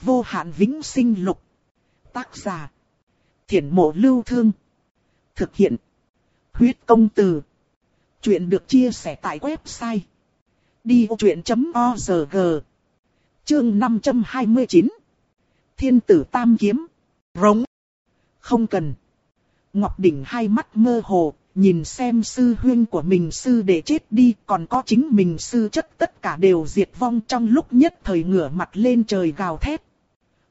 Vô hạn vĩnh sinh lục. Tác giả. Thiển mộ lưu thương. Thực hiện. Huyết công từ. Chuyện được chia sẻ tại website. Đi vô chuyện.org Chương 529 Thiên tử Tam Kiếm Rống Không cần Ngọc Đỉnh hai mắt mơ hồ, nhìn xem sư huyên của mình sư để chết đi, còn có chính mình sư chất tất cả đều diệt vong trong lúc nhất thời ngửa mặt lên trời gào thét.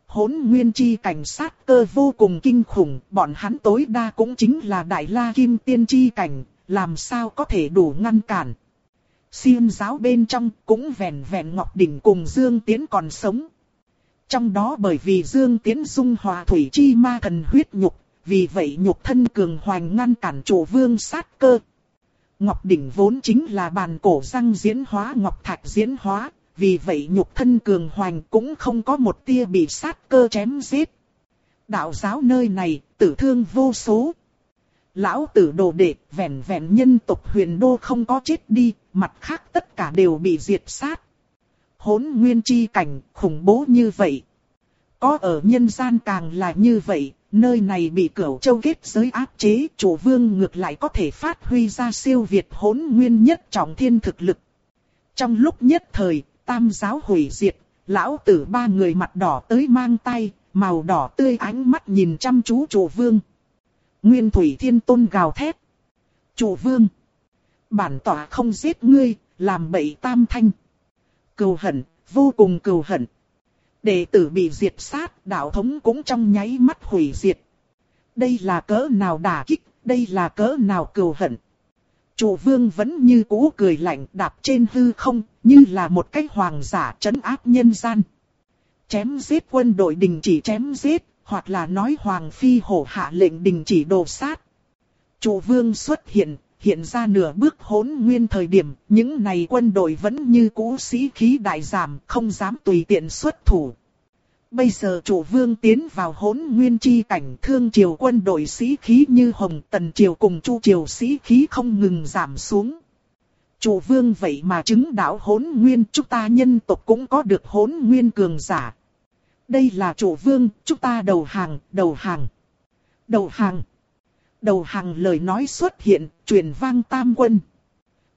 Hốn nguyên chi cảnh sát cơ vô cùng kinh khủng, bọn hắn tối đa cũng chính là đại la kim tiên chi cảnh, làm sao có thể đủ ngăn cản. Xiêm giáo bên trong cũng vẹn vẹn Ngọc Đỉnh cùng Dương Tiến còn sống. Trong đó bởi vì Dương Tiến dung hòa thủy chi ma thần huyết nhục, vì vậy nhục thân cường hoành ngăn cản chủ vương sát cơ. Ngọc đỉnh vốn chính là bàn cổ răng diễn hóa ngọc thạch diễn hóa, vì vậy nhục thân cường hoành cũng không có một tia bị sát cơ chém giết. Đạo giáo nơi này, tử thương vô số. Lão tử đồ đệ, vẹn vẹn nhân tộc huyền đô không có chết đi, mặt khác tất cả đều bị diệt sát. Hốn nguyên chi cảnh, khủng bố như vậy. Có ở nhân gian càng là như vậy, Nơi này bị cửu châu kết giới áp chế, chủ vương ngược lại có thể phát huy ra siêu việt hỗn nguyên nhất trọng thiên thực lực. Trong lúc nhất thời, tam giáo hủy diệt, lão tử ba người mặt đỏ tới mang tay, màu đỏ tươi ánh mắt nhìn chăm chú chủ vương. Nguyên thủy thiên tôn gào thét. Chủ vương. Bản tỏa không giết ngươi, làm bậy tam thanh. Cầu hận, vô cùng cầu hận. Đệ tử bị diệt sát, đạo thống cũng trong nháy mắt hủy diệt. Đây là cỡ nào đả kích, đây là cỡ nào cầu hận. Chủ vương vẫn như cũ cười lạnh đạp trên hư không, như là một cái hoàng giả trấn áp nhân gian. Chém giết quân đội đình chỉ chém giết, hoặc là nói hoàng phi hổ hạ lệnh đình chỉ đồ sát. Chủ vương xuất hiện, hiện ra nửa bước hỗn nguyên thời điểm, những này quân đội vẫn như cũ sĩ khí đại giảm, không dám tùy tiện xuất thủ. Bây giờ chủ vương tiến vào hỗn nguyên chi cảnh thương triều quân đội sĩ khí như hồng tần triều cùng chu triều sĩ khí không ngừng giảm xuống. Chủ vương vậy mà chứng đạo hỗn nguyên chúng ta nhân tộc cũng có được hỗn nguyên cường giả. Đây là chủ vương, chúng ta đầu hàng, đầu hàng, đầu hàng. Đầu hàng lời nói xuất hiện, truyền vang tam quân.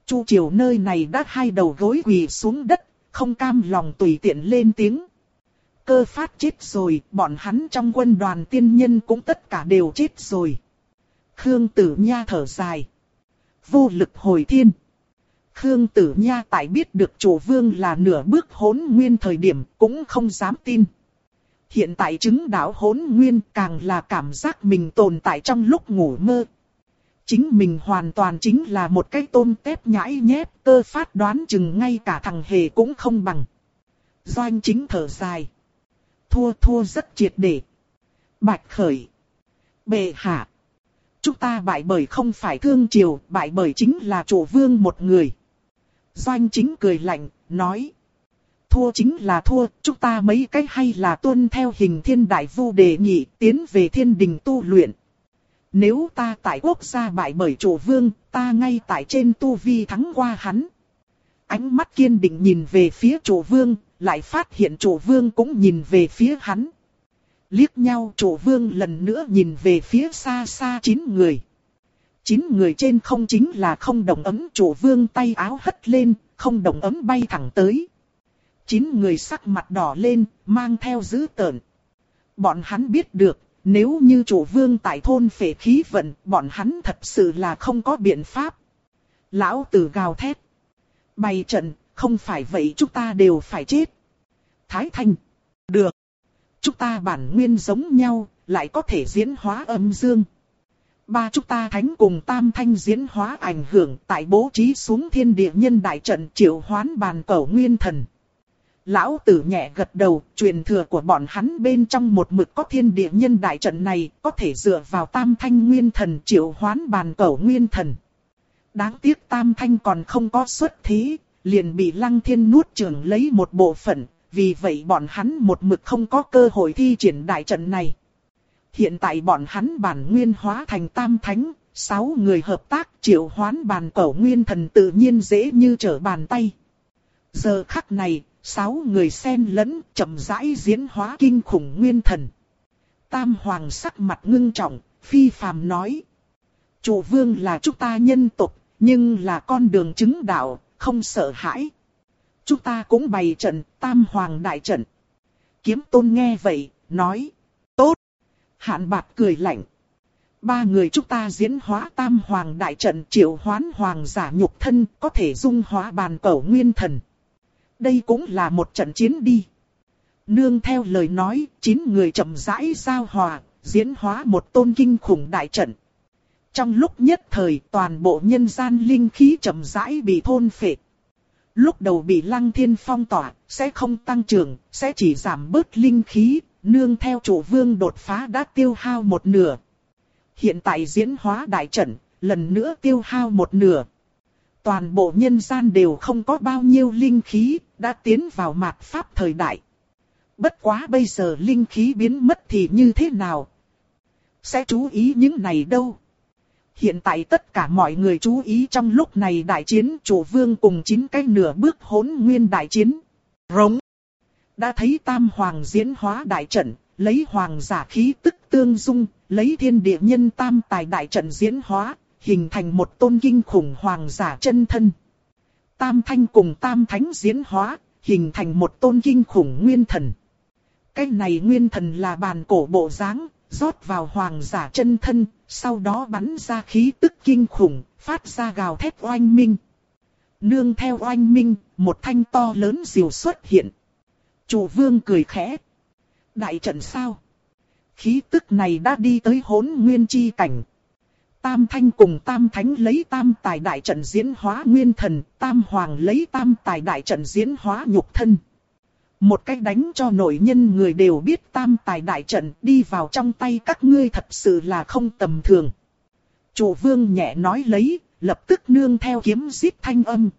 Chu triều nơi này đã hai đầu gối quỳ xuống đất, không cam lòng tùy tiện lên tiếng. Cơ phát chết rồi, bọn hắn trong quân đoàn tiên nhân cũng tất cả đều chết rồi. Khương Tử Nha thở dài. Vô lực hồi thiên. Khương Tử Nha tại biết được chủ vương là nửa bước hỗn nguyên thời điểm cũng không dám tin. Hiện tại chứng đạo hỗn nguyên càng là cảm giác mình tồn tại trong lúc ngủ mơ. Chính mình hoàn toàn chính là một cái tôm tép nhãi nhép cơ phát đoán chừng ngay cả thằng hề cũng không bằng. Doanh chính thở dài. Thua thua rất triệt để. Bạch khởi. Bệ hạ. Chúng ta bại bởi không phải thương triều, bại bởi chính là chủ vương một người. Doanh chính cười lạnh, nói thua chính là thua, chúng ta mấy cái hay là tuân theo hình thiên đại vu đề nghị tiến về thiên đình tu luyện. Nếu ta tại quốc gia bại bởi chủ vương, ta ngay tại trên tu vi thắng qua hắn. Ánh mắt kiên định nhìn về phía chủ vương, lại phát hiện chủ vương cũng nhìn về phía hắn. Liếc nhau chủ vương lần nữa nhìn về phía xa xa chín người. Chín người trên không chính là không đồng ấm chủ vương tay áo hất lên, không đồng ấm bay thẳng tới chín người sắc mặt đỏ lên, mang theo dữ tợn. Bọn hắn biết được, nếu như chủ vương tại thôn phệ khí vận, bọn hắn thật sự là không có biện pháp. Lão tử gào thét. Bày trận, không phải vậy chúng ta đều phải chết. Thái Thanh. Được. Chúng ta bản nguyên giống nhau, lại có thể diễn hóa âm dương. Ba chúng ta thánh cùng tam thanh diễn hóa ảnh hưởng tại bố trí xuống thiên địa nhân đại trận triệu hoán bàn cầu nguyên thần. Lão tử nhẹ gật đầu, truyền thừa của bọn hắn bên trong một mực có thiên địa nhân đại trận này, có thể dựa vào tam thanh nguyên thần triệu hoán bàn cẩu nguyên thần. Đáng tiếc tam thanh còn không có xuất thí, liền bị lăng thiên nuốt trường lấy một bộ phận, vì vậy bọn hắn một mực không có cơ hội thi triển đại trận này. Hiện tại bọn hắn bản nguyên hóa thành tam thánh, sáu người hợp tác triệu hoán bàn cổ nguyên thần tự nhiên dễ như trở bàn tay. Giờ khắc này, sáu người xen lẫn, chậm rãi diễn hóa kinh khủng nguyên thần. Tam hoàng sắc mặt ngưng trọng, phi phàm nói. Chủ vương là chúng ta nhân tộc, nhưng là con đường chứng đạo, không sợ hãi. Chúng ta cũng bày trận, tam hoàng đại trận. Kiếm tôn nghe vậy, nói. Tốt. Hạn bạc cười lạnh. Ba người chúng ta diễn hóa tam hoàng đại trận triệu hoán hoàng giả nhục thân có thể dung hóa bàn cẩu nguyên thần. Đây cũng là một trận chiến đi. Nương theo lời nói, chín người chậm rãi giao hòa, diễn hóa một tôn kinh khủng đại trận. Trong lúc nhất thời toàn bộ nhân gian linh khí chậm rãi bị thôn phệ. Lúc đầu bị lăng thiên phong tỏa, sẽ không tăng trưởng, sẽ chỉ giảm bớt linh khí, nương theo chủ vương đột phá đã tiêu hao một nửa. Hiện tại diễn hóa đại trận, lần nữa tiêu hao một nửa. Toàn bộ nhân gian đều không có bao nhiêu linh khí, đã tiến vào mạt pháp thời đại. Bất quá bây giờ linh khí biến mất thì như thế nào? Sẽ chú ý những này đâu? Hiện tại tất cả mọi người chú ý trong lúc này đại chiến chủ vương cùng chín cái nửa bước hỗn nguyên đại chiến. Rống. Đã thấy tam hoàng diễn hóa đại trận, lấy hoàng giả khí tức tương dung, lấy thiên địa nhân tam tài đại trận diễn hóa, hình thành một tôn kinh khủng hoàng giả chân thân. Tam thanh cùng tam thánh diễn hóa, hình thành một tôn kinh khủng nguyên thần. Cái này nguyên thần là bàn cổ bộ dáng, rót vào hoàng giả chân thân, sau đó bắn ra khí tức kinh khủng, phát ra gào thét oanh minh. Nương theo oanh minh, một thanh to lớn diều xuất hiện. Chủ vương cười khẽ. Đại trận sao? Khí tức này đã đi tới hỗn nguyên chi cảnh. Tam thanh cùng tam thánh lấy tam tài đại trận diễn hóa nguyên thần, tam hoàng lấy tam tài đại trận diễn hóa nhục thân. Một cách đánh cho nội nhân người đều biết tam tài đại trận đi vào trong tay các ngươi thật sự là không tầm thường. Chủ vương nhẹ nói lấy, lập tức nương theo kiếm giết thanh âm.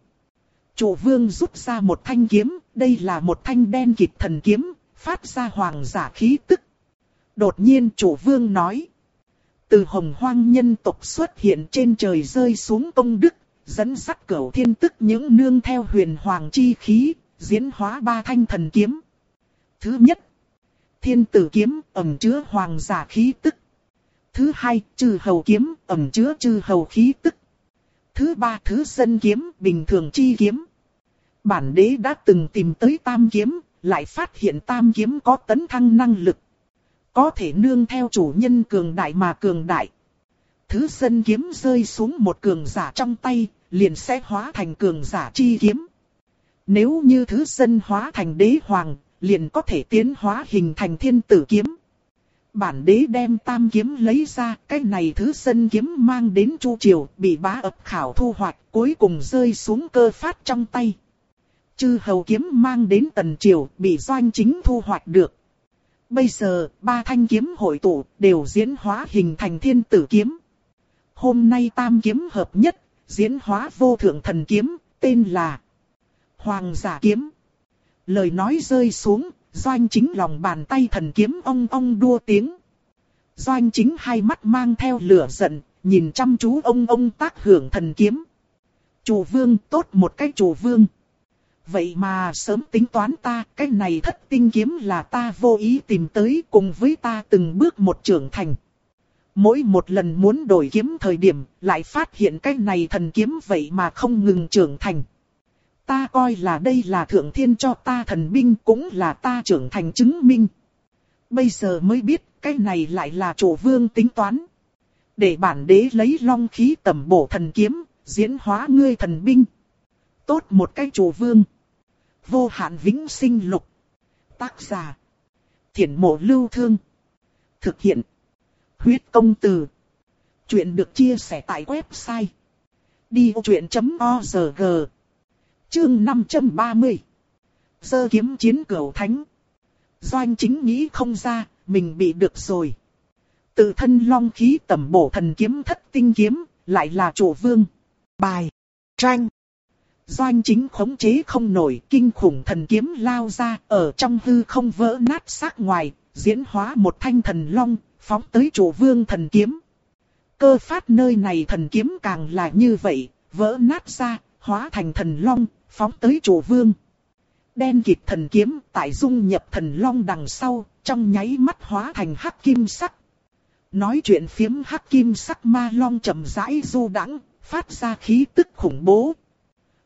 Chủ vương rút ra một thanh kiếm, đây là một thanh đen kịt thần kiếm, phát ra hoàng giả khí tức. Đột nhiên chủ vương nói. Từ hồng hoang nhân tộc xuất hiện trên trời rơi xuống công đức, dẫn sắt cửu thiên tức những nương theo huyền hoàng chi khí, diễn hóa ba thanh thần kiếm. Thứ nhất, thiên tử kiếm ẩm chứa hoàng giả khí tức. Thứ hai, trừ hầu kiếm ẩm chứa trừ hầu khí tức. Thứ ba, thứ dân kiếm bình thường chi kiếm. Bản đế đã từng tìm tới tam kiếm, lại phát hiện tam kiếm có tấn thăng năng lực. Có thể nương theo chủ nhân cường đại mà cường đại. Thứ dân kiếm rơi xuống một cường giả trong tay, liền sẽ hóa thành cường giả chi kiếm. Nếu như thứ dân hóa thành đế hoàng, liền có thể tiến hóa hình thành thiên tử kiếm. Bản đế đem tam kiếm lấy ra, cái này thứ dân kiếm mang đến chu triều, bị bá ập khảo thu hoạch, cuối cùng rơi xuống cơ phát trong tay. Chư hầu kiếm mang đến tần triều, bị doanh chính thu hoạch được. Bây giờ, ba thanh kiếm hội tụ, đều diễn hóa hình thành thiên tử kiếm. Hôm nay tam kiếm hợp nhất, diễn hóa vô thượng thần kiếm, tên là Hoàng giả kiếm. Lời nói rơi xuống, doanh chính lòng bàn tay thần kiếm ong ong đua tiếng. Doanh chính hai mắt mang theo lửa giận, nhìn chăm chú ông ông tác hưởng thần kiếm. Chủ vương tốt một cái chủ vương. Vậy mà sớm tính toán ta, cái này thất tinh kiếm là ta vô ý tìm tới cùng với ta từng bước một trưởng thành. Mỗi một lần muốn đổi kiếm thời điểm, lại phát hiện cái này thần kiếm vậy mà không ngừng trưởng thành. Ta coi là đây là thượng thiên cho ta thần binh cũng là ta trưởng thành chứng minh. Bây giờ mới biết cái này lại là chủ vương tính toán. Để bản đế lấy long khí tầm bổ thần kiếm, diễn hóa ngươi thần binh. Tốt một cái chủ vương. Vô hạn vĩnh sinh lục. Tác giả. Thiển mộ lưu thương. Thực hiện. Huyết công từ. Chuyện được chia sẻ tại website. Đi truyện.org Chương 530 Sơ kiếm chiến cửu thánh Doanh chính nghĩ không ra, mình bị được rồi. Tự thân long khí tầm bổ thần kiếm thất tinh kiếm, lại là chủ vương. Bài. Tranh. Doanh chính khống chế không nổi, kinh khủng thần kiếm lao ra, ở trong hư không vỡ nát xác ngoài, diễn hóa một thanh thần long, phóng tới chủ vương thần kiếm. Cơ phát nơi này thần kiếm càng là như vậy, vỡ nát ra, hóa thành thần long, phóng tới chủ vương. Đen kịt thần kiếm tại dung nhập thần long đằng sau, trong nháy mắt hóa thành hắc kim sắc. Nói chuyện phiếm hắc kim sắc ma long chậm rãi du đãng, phát ra khí tức khủng bố.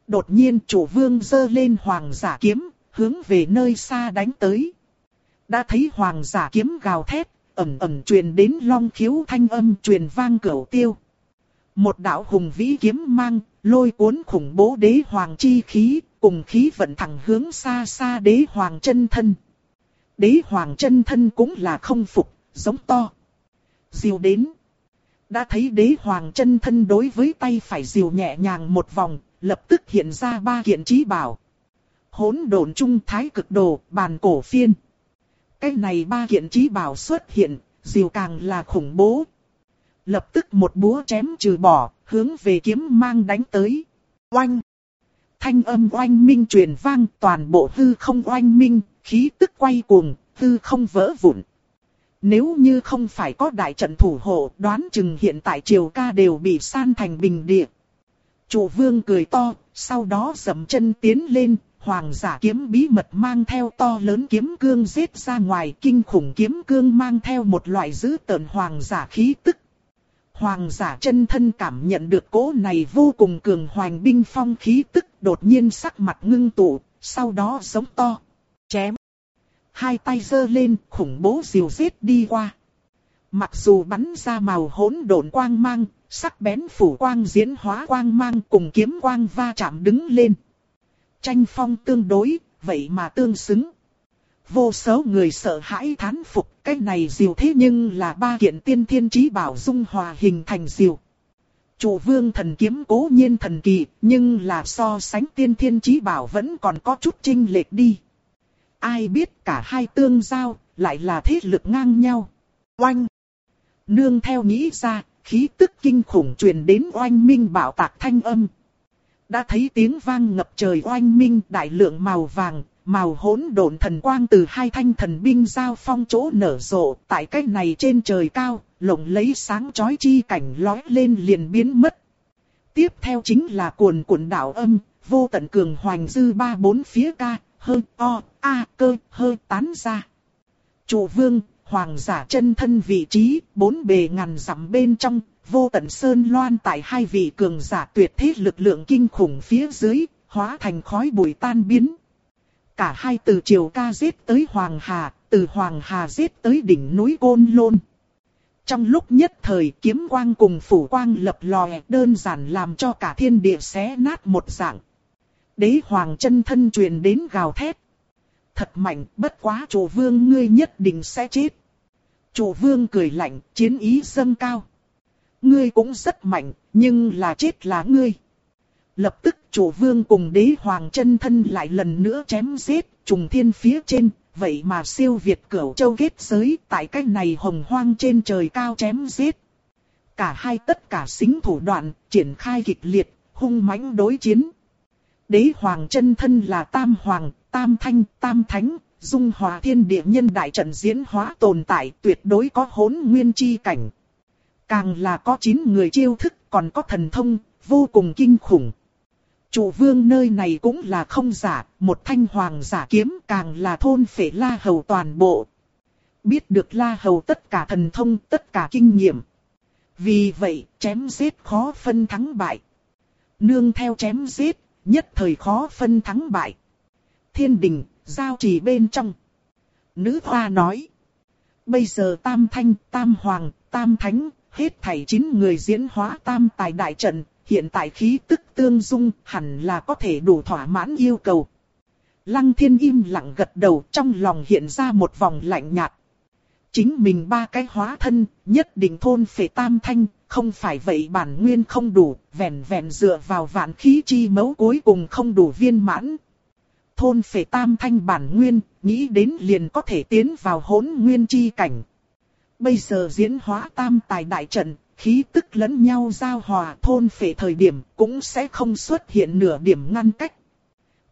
Đột nhiên chủ vương giơ lên hoàng giả kiếm, hướng về nơi xa đánh tới. Đã thấy hoàng giả kiếm gào thét, ẩm ẩm truyền đến long khiếu thanh âm truyền vang cửu tiêu. Một đạo hùng vĩ kiếm mang, lôi cuốn khủng bố đế hoàng chi khí, cùng khí vận thẳng hướng xa xa đế hoàng chân thân. Đế hoàng chân thân cũng là không phục, giống to. Diều đến. Đã thấy đế hoàng chân thân đối với tay phải diều nhẹ nhàng một vòng, lập tức hiện ra ba kiện trí bảo. Hỗn độn trung thái cực đồ, bàn cổ phiên. Cái này ba kiện trí bảo xuất hiện, diều càng là khủng bố. Lập tức một búa chém trừ bỏ, hướng về kiếm mang đánh tới. Oanh! Thanh âm oanh minh truyền vang toàn bộ hư không oanh minh, khí tức quay cuồng, hư không vỡ vụn. Nếu như không phải có đại trận thủ hộ, đoán chừng hiện tại triều ca đều bị san thành bình địa. Chủ vương cười to, sau đó dầm chân tiến lên, hoàng giả kiếm bí mật mang theo to lớn kiếm cương giết ra ngoài, kinh khủng kiếm cương mang theo một loại dữ tợn hoàng giả khí tức. Hoàng giả chân thân cảm nhận được cỗ này vô cùng cường hoành binh phong khí tức đột nhiên sắc mặt ngưng tụ, sau đó giống to, chém. Hai tay giơ lên khủng bố diều giết đi qua. Mặc dù bắn ra màu hỗn độn quang mang, sắc bén phủ quang diễn hóa quang mang cùng kiếm quang va chạm đứng lên. Tranh phong tương đối, vậy mà tương xứng. Vô số người sợ hãi thán phục cái này diều thế nhưng là ba kiện tiên thiên trí bảo dung hòa hình thành diều. Chủ vương thần kiếm cố nhiên thần kỳ, nhưng là so sánh tiên thiên trí bảo vẫn còn có chút trinh lệch đi. Ai biết cả hai tương giao, lại là thế lực ngang nhau. Oanh! Nương theo nghĩ ra, khí tức kinh khủng truyền đến oanh minh bảo tạc thanh âm. Đã thấy tiếng vang ngập trời oanh minh đại lượng màu vàng, màu hỗn độn thần quang từ hai thanh thần binh giao phong chỗ nở rộ, tại cái này trên trời cao, lộng lấy sáng chói chi cảnh lói lên liền biến mất. Tiếp theo chính là cuồn cuộn đạo âm, vô tận cường hoành dư ba bốn phía ca, hơi, o, a, cơ, hơi tán ra. Chủ vương, hoàng giả chân thân vị trí, bốn bề ngàn dặm bên trong, vô tận sơn loan tại hai vị cường giả tuyệt thế lực lượng kinh khủng phía dưới, hóa thành khói bụi tan biến. Cả hai từ triều ca giết tới Hoàng Hà, từ Hoàng Hà giết tới đỉnh núi Côn Lôn. Trong lúc nhất thời kiếm quang cùng phủ quang lập lòe đơn giản làm cho cả thiên địa xé nát một dạng. Đế hoàng chân thân truyền đến gào thét. Thật mạnh, bất quá chủ vương ngươi nhất định sẽ chết. Chủ vương cười lạnh, chiến ý dâng cao. Ngươi cũng rất mạnh, nhưng là chết là ngươi. Lập tức chủ vương cùng đế hoàng chân thân lại lần nữa chém giết, trùng thiên phía trên, vậy mà siêu việt cửu châu kết giới tại cách này hồng hoang trên trời cao chém giết. Cả hai tất cả xính thủ đoạn, triển khai kịch liệt, hung mãnh đối chiến. Đế hoàng chân thân là tam hoàng, tam thanh, tam thánh, dung hòa thiên địa nhân đại trận diễn hóa tồn tại tuyệt đối có hỗn nguyên chi cảnh. Càng là có chín người chiêu thức còn có thần thông, vô cùng kinh khủng. Chủ vương nơi này cũng là không giả, một thanh hoàng giả kiếm càng là thôn phệ la hầu toàn bộ. Biết được la hầu tất cả thần thông, tất cả kinh nghiệm. Vì vậy, chém giết khó phân thắng bại. Nương theo chém giết, nhất thời khó phân thắng bại. Thiên đình, giao trì bên trong. Nữ hoa nói. Bây giờ tam thanh, tam hoàng, tam thánh, hết thảy chín người diễn hóa tam tài đại trận, hiện tại khí tức tương dung hẳn là có thể đủ thỏa mãn yêu cầu. Lăng thiên im lặng gật đầu trong lòng hiện ra một vòng lạnh nhạt. Chính mình ba cái hóa thân, nhất định thôn phệ tam thanh, không phải vậy bản nguyên không đủ, vẹn vẹn dựa vào vạn khí chi mấu cuối cùng không đủ viên mãn. Thôn phệ tam thanh bản nguyên, nghĩ đến liền có thể tiến vào hỗn nguyên chi cảnh. Bây giờ diễn hóa tam tài đại trận, khí tức lẫn nhau giao hòa thôn phệ thời điểm cũng sẽ không xuất hiện nửa điểm ngăn cách.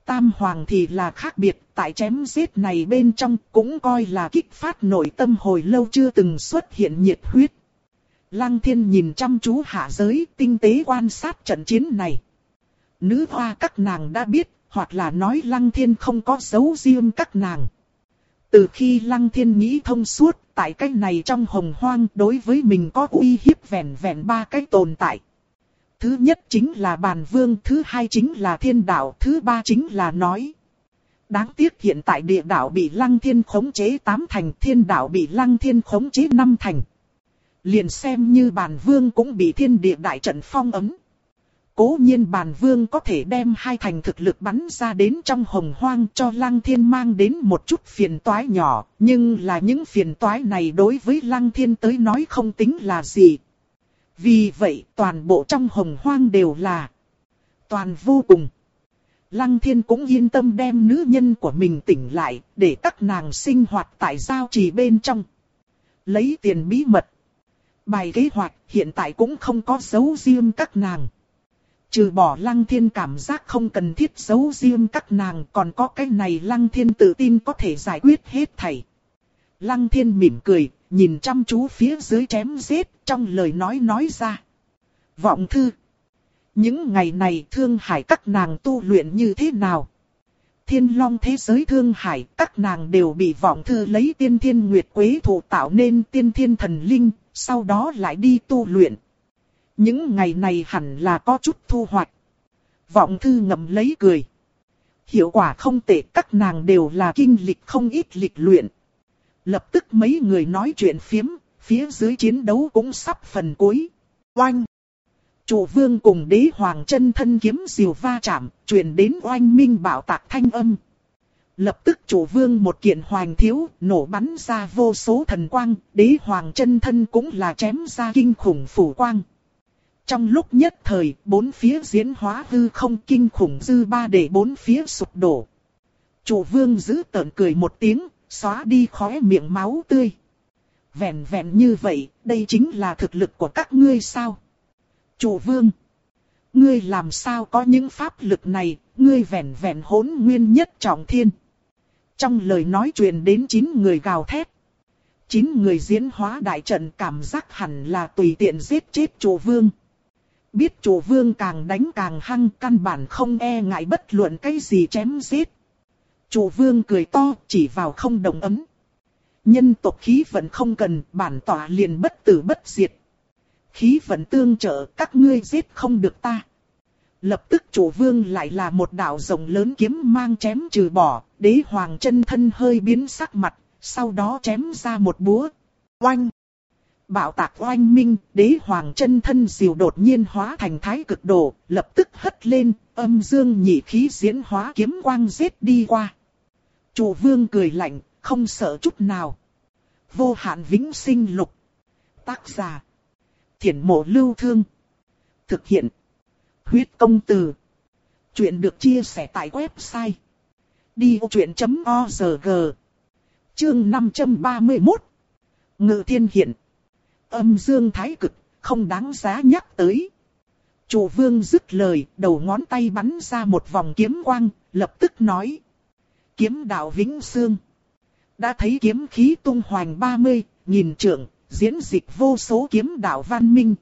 Tam Hoàng thì là khác biệt, tại chém giết này bên trong cũng coi là kích phát nội tâm hồi lâu chưa từng xuất hiện nhiệt huyết. Lăng thiên nhìn chăm chú hạ giới tinh tế quan sát trận chiến này. Nữ hoa các nàng đã biết, hoặc là nói Lăng Thiên không có dấu riêng các nàng. Từ khi Lăng Thiên nghĩ thông suốt, tại cái này trong hồng hoang đối với mình có uy hiếp vẹn vẹn ba cái tồn tại. Thứ nhất chính là bàn vương, thứ hai chính là thiên đạo, thứ ba chính là nói. Đáng tiếc hiện tại địa đạo bị lăng thiên khống chế tám thành, thiên đạo bị lăng thiên khống chế năm thành. Liền xem như bàn vương cũng bị thiên địa đại trận phong ấm. Cố nhiên bàn vương có thể đem hai thành thực lực bắn ra đến trong hồng hoang cho lăng thiên mang đến một chút phiền toái nhỏ, nhưng là những phiền toái này đối với lăng thiên tới nói không tính là gì. Vì vậy toàn bộ trong hồng hoang đều là toàn vô cùng. Lăng thiên cũng yên tâm đem nữ nhân của mình tỉnh lại, để các nàng sinh hoạt tại giao trì bên trong. Lấy tiền bí mật. Bài kế hoạch hiện tại cũng không có dấu riêng các nàng. Trừ bỏ lăng thiên cảm giác không cần thiết giấu riêng các nàng còn có cái này lăng thiên tự tin có thể giải quyết hết thảy. Lăng thiên mỉm cười, nhìn chăm chú phía dưới chém giết trong lời nói nói ra. Vọng thư. Những ngày này thương hải các nàng tu luyện như thế nào? Thiên long thế giới thương hải các nàng đều bị vọng thư lấy tiên thiên nguyệt quế thủ tạo nên tiên thiên thần linh, sau đó lại đi tu luyện. Những ngày này hẳn là có chút thu hoạch. Vọng thư ngậm lấy cười. Hiệu quả không tệ các nàng đều là kinh lịch không ít lịch luyện. Lập tức mấy người nói chuyện phiếm, phía dưới chiến đấu cũng sắp phần cuối. Oanh! Chủ vương cùng đế hoàng chân thân kiếm diều va chạm, truyền đến oanh minh bảo tạc thanh âm. Lập tức chủ vương một kiện hoàng thiếu, nổ bắn ra vô số thần quang, đế hoàng chân thân cũng là chém ra kinh khủng phủ quang. Trong lúc nhất thời, bốn phía diễn hóa hư không kinh khủng dư ba để bốn phía sụp đổ. Chủ vương giữ tợn cười một tiếng, xóa đi khóe miệng máu tươi. Vẹn vẹn như vậy, đây chính là thực lực của các ngươi sao? Chủ vương, ngươi làm sao có những pháp lực này, ngươi vẹn vẹn hỗn nguyên nhất trọng thiên. Trong lời nói chuyện đến chín người gào thét. Chín người diễn hóa đại trận cảm giác hẳn là tùy tiện giết chết chủ vương. Biết chủ vương càng đánh càng hăng căn bản không e ngại bất luận cái gì chém giết. Chủ vương cười to chỉ vào không đồng ấm. Nhân tộc khí vận không cần bản tỏa liền bất tử bất diệt. Khí vận tương trợ các ngươi giết không được ta. Lập tức chủ vương lại là một đạo rồng lớn kiếm mang chém trừ bỏ, đế hoàng chân thân hơi biến sắc mặt, sau đó chém ra một búa. Oanh! Bạo tạc oanh minh, đế hoàng chân thân diều đột nhiên hóa thành thái cực độ, lập tức hất lên, âm dương nhị khí diễn hóa kiếm quang giết đi qua. Chủ vương cười lạnh, không sợ chút nào. Vô hạn vĩnh sinh lục. Tác giả. Thiển mộ lưu thương. Thực hiện. Huyết công từ. Chuyện được chia sẻ tại website. Đi vô chuyện.org Chương 531 Ngự thiên hiện Âm dương thái cực, không đáng giá nhắc tới. Chủ vương dứt lời, đầu ngón tay bắn ra một vòng kiếm quang, lập tức nói. Kiếm đạo vĩnh xương. Đã thấy kiếm khí tung hoành 30, nhìn trượng, diễn dịch vô số kiếm đạo văn minh.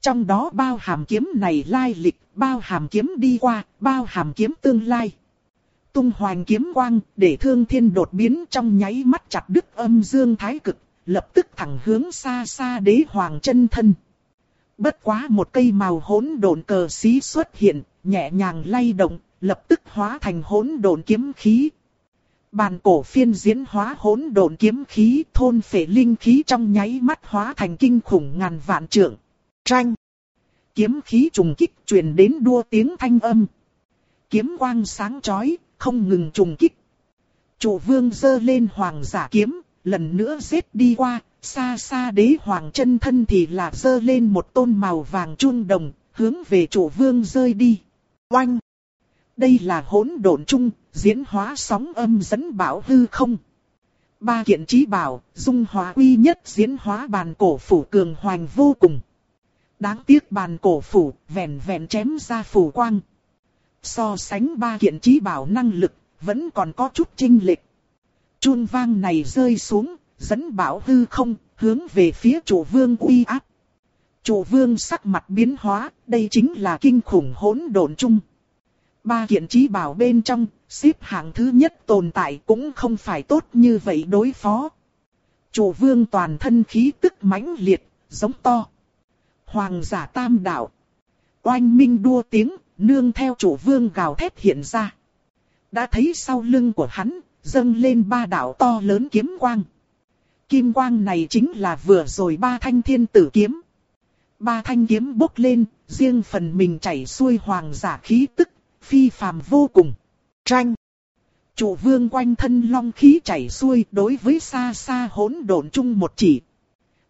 Trong đó bao hàm kiếm này lai lịch, bao hàm kiếm đi qua, bao hàm kiếm tương lai. Tung hoành kiếm quang, để thương thiên đột biến trong nháy mắt chặt đứt âm dương thái cực, lập tức thẳng hướng xa xa đế hoàng chân thân. Bất quá một cây màu hỗn độn cờ xí xuất hiện, nhẹ nhàng lay động, lập tức hóa thành hỗn độn kiếm khí. Bàn cổ phiên diễn hóa hỗn độn kiếm khí thôn phệ linh khí trong nháy mắt hóa thành kinh khủng ngàn vạn trượng. Tranh. Kiếm khí trùng kích truyền đến đua tiếng thanh âm. Kiếm quang sáng chói, không ngừng trùng kích. Chủ vương dơ lên hoàng giả kiếm, lần nữa giết đi qua, xa xa đế hoàng chân thân thì là dơ lên một tôn màu vàng chuông đồng, hướng về chủ vương rơi đi. Oanh! Đây là hỗn độn chung, diễn hóa sóng âm dẫn bảo hư không. Ba kiện trí bảo, dung hóa uy nhất diễn hóa bàn cổ phủ cường hoành vô cùng. Đáng tiếc bàn cổ phủ, vẹn vẹn chém ra phủ quang. So sánh ba kiện trí bảo năng lực, vẫn còn có chút chinh lệch chun vang này rơi xuống, dẫn bảo hư không, hướng về phía chủ vương uy áp. Chủ vương sắc mặt biến hóa, đây chính là kinh khủng hỗn độn chung. Ba kiện trí bảo bên trong, xếp hạng thứ nhất tồn tại cũng không phải tốt như vậy đối phó. Chủ vương toàn thân khí tức mãnh liệt, giống to. Hoàng giả tam đạo. Oanh minh đua tiếng, nương theo chủ vương gào thét hiện ra. Đã thấy sau lưng của hắn, dâng lên ba đạo to lớn kiếm quang. Kim quang này chính là vừa rồi ba thanh thiên tử kiếm. Ba thanh kiếm bốc lên, riêng phần mình chảy xuôi hoàng giả khí tức, phi phàm vô cùng. Tranh. Chủ vương quanh thân long khí chảy xuôi đối với xa xa hỗn độn chung một chỉ.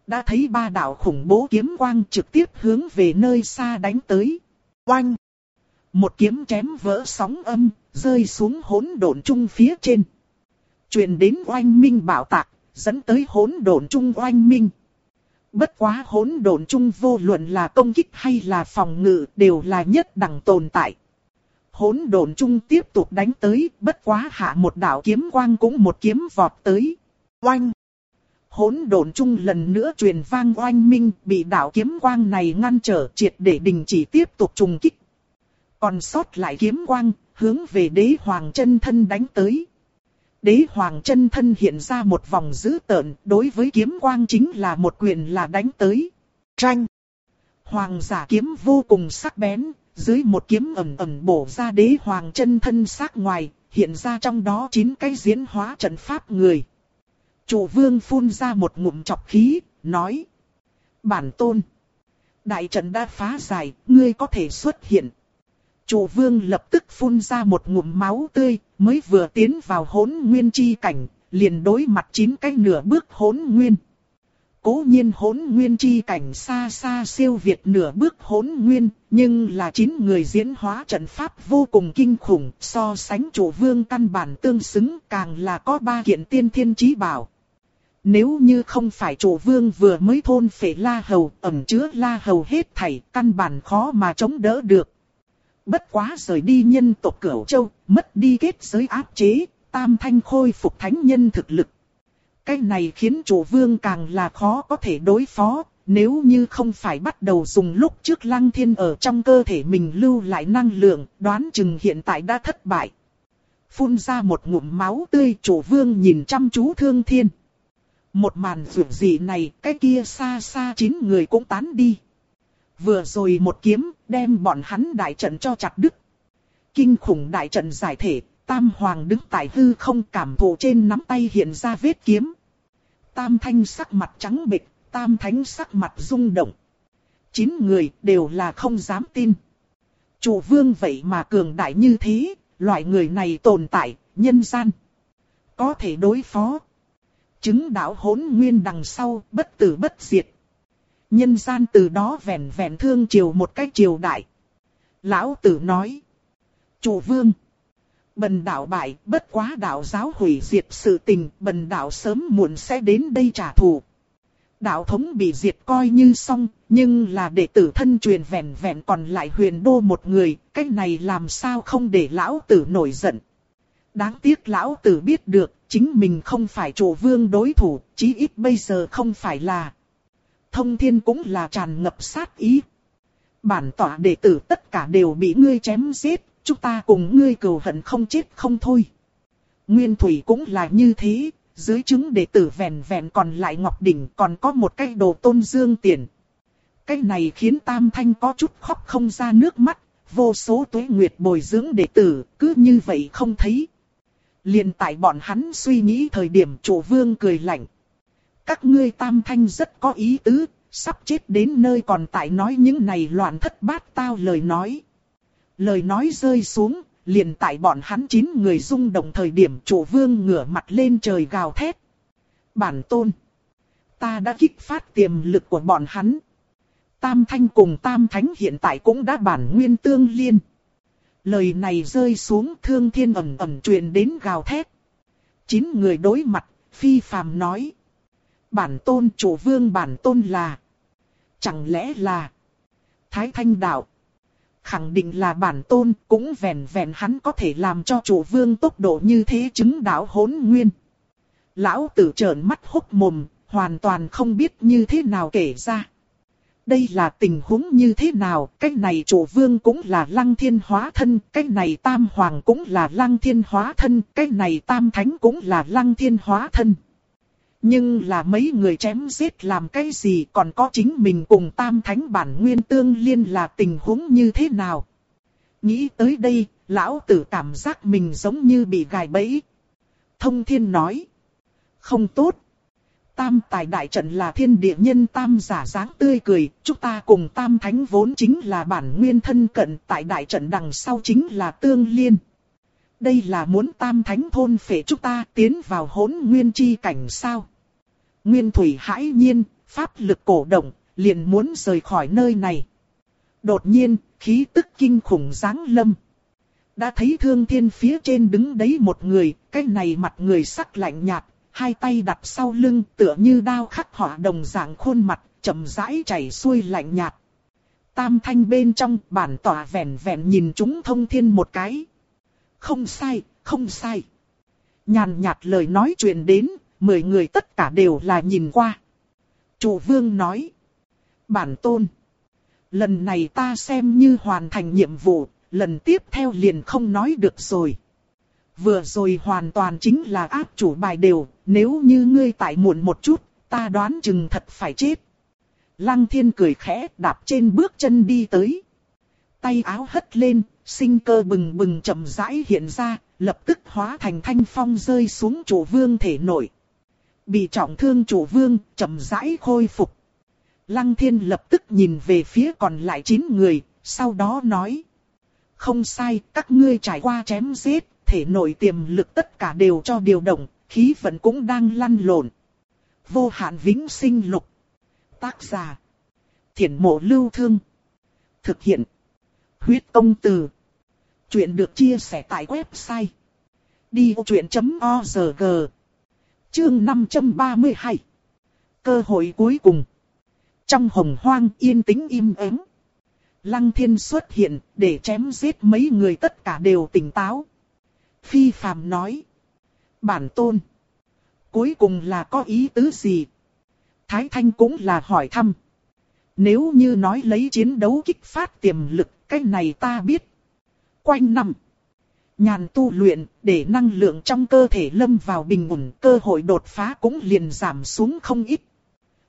Đã thấy ba đạo khủng bố kiếm quang trực tiếp hướng về nơi xa đánh tới. Oanh. Một kiếm chém vỡ sóng âm, rơi xuống hỗn độn chung phía trên. Truyền đến oanh minh bảo tạc, dẫn tới hỗn độn chung oanh minh. Bất quá hỗn độn chung vô luận là công kích hay là phòng ngự đều là nhất đẳng tồn tại. Hỗn độn chung tiếp tục đánh tới, bất quá hạ một đạo kiếm quang cũng một kiếm vọt tới. Oanh! Hỗn độn chung lần nữa truyền vang oanh minh, bị đạo kiếm quang này ngăn trở triệt để đình chỉ tiếp tục trùng kích. Còn sót lại kiếm quang, hướng về đế hoàng chân thân đánh tới. Đế hoàng chân thân hiện ra một vòng dữ tợn, đối với kiếm quang chính là một quyền là đánh tới. Tranh. Hoàng giả kiếm vô cùng sắc bén, dưới một kiếm ẩm ẩm bổ ra đế hoàng chân thân sát ngoài, hiện ra trong đó chín cái diễn hóa trận pháp người. Chủ vương phun ra một ngụm chọc khí, nói. Bản tôn. Đại trận đã phá giải, ngươi có thể xuất hiện. Chủ vương lập tức phun ra một ngụm máu tươi, mới vừa tiến vào hỗn nguyên chi cảnh, liền đối mặt chín cái nửa bước hỗn nguyên. Cố nhiên hỗn nguyên chi cảnh xa xa siêu việt nửa bước hỗn nguyên, nhưng là chín người diễn hóa trận pháp vô cùng kinh khủng, so sánh chủ vương căn bản tương xứng càng là có ba kiện tiên thiên chí bảo. Nếu như không phải chủ vương vừa mới thôn phệ la hầu, ẩm chứa la hầu hết thảy, căn bản khó mà chống đỡ được. Bất quá rời đi nhân tộc cửu châu, mất đi kết giới áp chế, tam thanh khôi phục thánh nhân thực lực. Cái này khiến chủ vương càng là khó có thể đối phó, nếu như không phải bắt đầu dùng lúc trước lăng thiên ở trong cơ thể mình lưu lại năng lượng, đoán chừng hiện tại đã thất bại. Phun ra một ngụm máu tươi chủ vương nhìn chăm chú thương thiên. Một màn rủi gì này, cái kia xa xa chín người cũng tán đi. Vừa rồi một kiếm, đem bọn hắn đại trận cho chặt đứt. Kinh khủng đại trận giải thể, Tam Hoàng đứng tại hư không cảm thụ trên nắm tay hiện ra vết kiếm. Tam Thanh sắc mặt trắng bệch, Tam Thánh sắc mặt rung động. Chín người đều là không dám tin. Chủ vương vậy mà cường đại như thế, loại người này tồn tại, nhân gian. Có thể đối phó. Chứng đạo hỗn nguyên đằng sau, bất tử bất diệt. Nhân gian từ đó vẹn vẹn thương triều một cách triều đại. Lão tử nói. Chủ vương. Bần đạo bại, bất quá đạo giáo hủy diệt sự tình, bần đạo sớm muộn sẽ đến đây trả thù. Đạo thống bị diệt coi như xong, nhưng là đệ tử thân truyền vẹn vẹn còn lại huyền đô một người, cách này làm sao không để lão tử nổi giận. Đáng tiếc lão tử biết được, chính mình không phải chủ vương đối thủ, chí ít bây giờ không phải là thông thiên cũng là tràn ngập sát ý. Bản tỏa đệ tử tất cả đều bị ngươi chém giết, chúng ta cùng ngươi cầu hận không chết không thôi. Nguyên thủy cũng là như thế, dưới chứng đệ tử vẹn vẹn còn lại ngọc đỉnh còn có một cái đồ tôn dương tiền. Cái này khiến Tam Thanh có chút khóc không ra nước mắt, vô số tuế nguyệt bồi dưỡng đệ tử, cứ như vậy không thấy. liền tại bọn hắn suy nghĩ thời điểm chủ vương cười lạnh, các ngươi tam thanh rất có ý tứ, sắp chết đến nơi còn tại nói những này loạn thất bát tao lời nói. Lời nói rơi xuống, liền tại bọn hắn chín người rung động thời điểm chủ vương ngửa mặt lên trời gào thét. Bản tôn. Ta đã kích phát tiềm lực của bọn hắn. Tam thanh cùng tam thánh hiện tại cũng đã bản nguyên tương liên. Lời này rơi xuống thương thiên ẩm ẩm truyền đến gào thét. Chín người đối mặt, phi phàm nói bản tôn chủ vương bản tôn là. Chẳng lẽ là Thái Thanh Đạo? Khẳng định là bản tôn cũng vẹn vẹn hắn có thể làm cho chủ vương tốc độ như thế chứng đạo hỗn nguyên. Lão tử trợn mắt hốc mồm, hoàn toàn không biết như thế nào kể ra. Đây là tình huống như thế nào, cái này chủ vương cũng là lăng thiên hóa thân, cái này tam hoàng cũng là lăng thiên hóa thân, cái này tam thánh cũng là lăng thiên hóa thân. Nhưng là mấy người chém giết làm cái gì còn có chính mình cùng tam thánh bản nguyên tương liên là tình huống như thế nào. Nghĩ tới đây, lão tử cảm giác mình giống như bị gài bẫy. Thông thiên nói. Không tốt. Tam tài đại trận là thiên địa nhân tam giả dáng tươi cười, chúng ta cùng tam thánh vốn chính là bản nguyên thân cận tại đại trận đằng sau chính là tương liên. Đây là muốn tam thánh thôn phệ chúng ta tiến vào hỗn nguyên chi cảnh sao. Nguyên thủy hãi nhiên, pháp lực cổ động, liền muốn rời khỏi nơi này. Đột nhiên, khí tức kinh khủng giáng lâm. Đã thấy thương thiên phía trên đứng đấy một người, cái này mặt người sắc lạnh nhạt, hai tay đặt sau lưng tựa như đao khắc họa đồng dạng khuôn mặt, chậm rãi chảy xuôi lạnh nhạt. Tam thanh bên trong bản tỏa vẹn vẹn nhìn chúng thông thiên một cái. Không sai, không sai. Nhàn nhạt lời nói chuyện đến, mười người tất cả đều là nhìn qua. Chủ vương nói. Bản tôn. Lần này ta xem như hoàn thành nhiệm vụ, lần tiếp theo liền không nói được rồi. Vừa rồi hoàn toàn chính là áp chủ bài đều, nếu như ngươi tại muộn một chút, ta đoán chừng thật phải chết. Lăng thiên cười khẽ đạp trên bước chân đi tới. Tay áo hất lên, sinh cơ bừng bừng chậm rãi hiện ra, lập tức hóa thành thanh phong rơi xuống chủ vương thể nội. Bị trọng thương chủ vương, chậm rãi khôi phục. Lăng thiên lập tức nhìn về phía còn lại 9 người, sau đó nói. Không sai, các ngươi trải qua chém giết, thể nội tiềm lực tất cả đều cho điều động, khí vận cũng đang lăn lộn. Vô hạn vĩnh sinh lục. Tác giả. Thiển mộ lưu thương. Thực hiện. Huyết công từ. Chuyện được chia sẻ tại website. diochuyen.org. Chương 532 Cơ hội cuối cùng Trong hồng hoang yên tĩnh im ắng Lăng thiên xuất hiện để chém giết mấy người tất cả đều tỉnh táo. Phi phàm nói. Bản tôn. Cuối cùng là có ý tứ gì? Thái Thanh cũng là hỏi thăm. Nếu như nói lấy chiến đấu kích phát tiềm lực, cái này ta biết. Quanh năm. Nhàn tu luyện, để năng lượng trong cơ thể lâm vào bình ổn, cơ hội đột phá cũng liền giảm xuống không ít.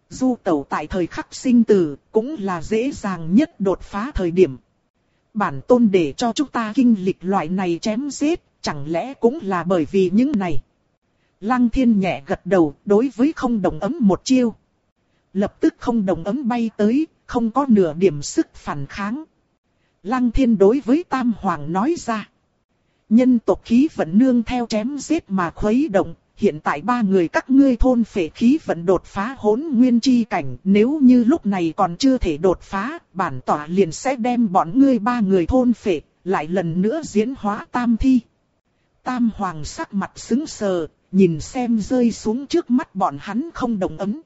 Du tẩu tại thời khắc sinh tử, cũng là dễ dàng nhất đột phá thời điểm. Bản tôn để cho chúng ta kinh lịch loại này chém giết, chẳng lẽ cũng là bởi vì những này. Lăng thiên nhẹ gật đầu, đối với không đồng ấm một chiêu. Lập tức không đồng ấm bay tới, không có nửa điểm sức phản kháng. Lăng thiên đối với Tam Hoàng nói ra. Nhân tộc khí vận nương theo chém giết mà khuấy động, hiện tại ba người các ngươi thôn phệ khí vận đột phá hỗn nguyên chi cảnh, nếu như lúc này còn chưa thể đột phá, bản tỏa liền sẽ đem bọn ngươi ba người thôn phệ, lại lần nữa diễn hóa tam thi. Tam hoàng sắc mặt xứng sờ, nhìn xem rơi xuống trước mắt bọn hắn không đồng ấm.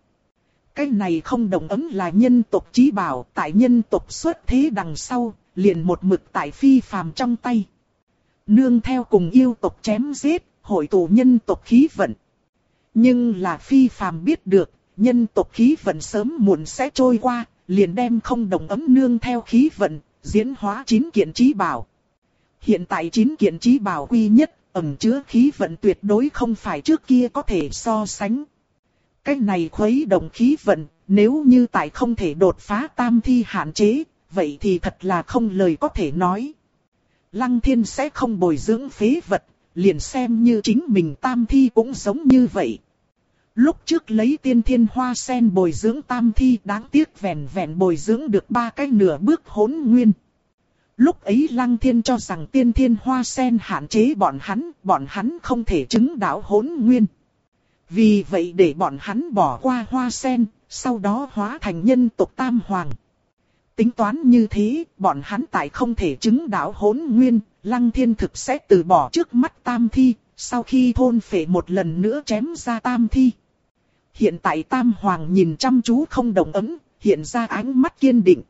Cái này không đồng ấm là nhân tộc trí bảo, tại nhân tộc xuất thế đằng sau, liền một mực tại phi phàm trong tay. Nương theo cùng yêu tộc chém giết, hội tụ nhân tộc khí vận. Nhưng là phi phàm biết được, nhân tộc khí vận sớm muộn sẽ trôi qua, liền đem không đồng ấm nương theo khí vận, diễn hóa chín kiện trí bảo. Hiện tại chín kiện trí bảo quy nhất, ẩn chứa khí vận tuyệt đối không phải trước kia có thể so sánh. Cái này khuấy động khí vận, nếu như tại không thể đột phá tam thi hạn chế, vậy thì thật là không lời có thể nói. Lăng thiên sẽ không bồi dưỡng phế vật, liền xem như chính mình tam thi cũng giống như vậy. Lúc trước lấy tiên thiên hoa sen bồi dưỡng tam thi đáng tiếc vẹn vẹn bồi dưỡng được ba cái nửa bước hỗn nguyên. Lúc ấy lăng thiên cho rằng tiên thiên hoa sen hạn chế bọn hắn, bọn hắn không thể chứng đạo hỗn nguyên. Vì vậy để bọn hắn bỏ qua hoa sen, sau đó hóa thành nhân tộc tam hoàng. Tính toán như thế, bọn hắn tại không thể chứng đạo hỗn nguyên, lăng thiên thực sẽ từ bỏ trước mắt tam thi, sau khi thôn phệ một lần nữa chém ra tam thi. Hiện tại tam hoàng nhìn chăm chú không đồng ấm, hiện ra ánh mắt kiên định.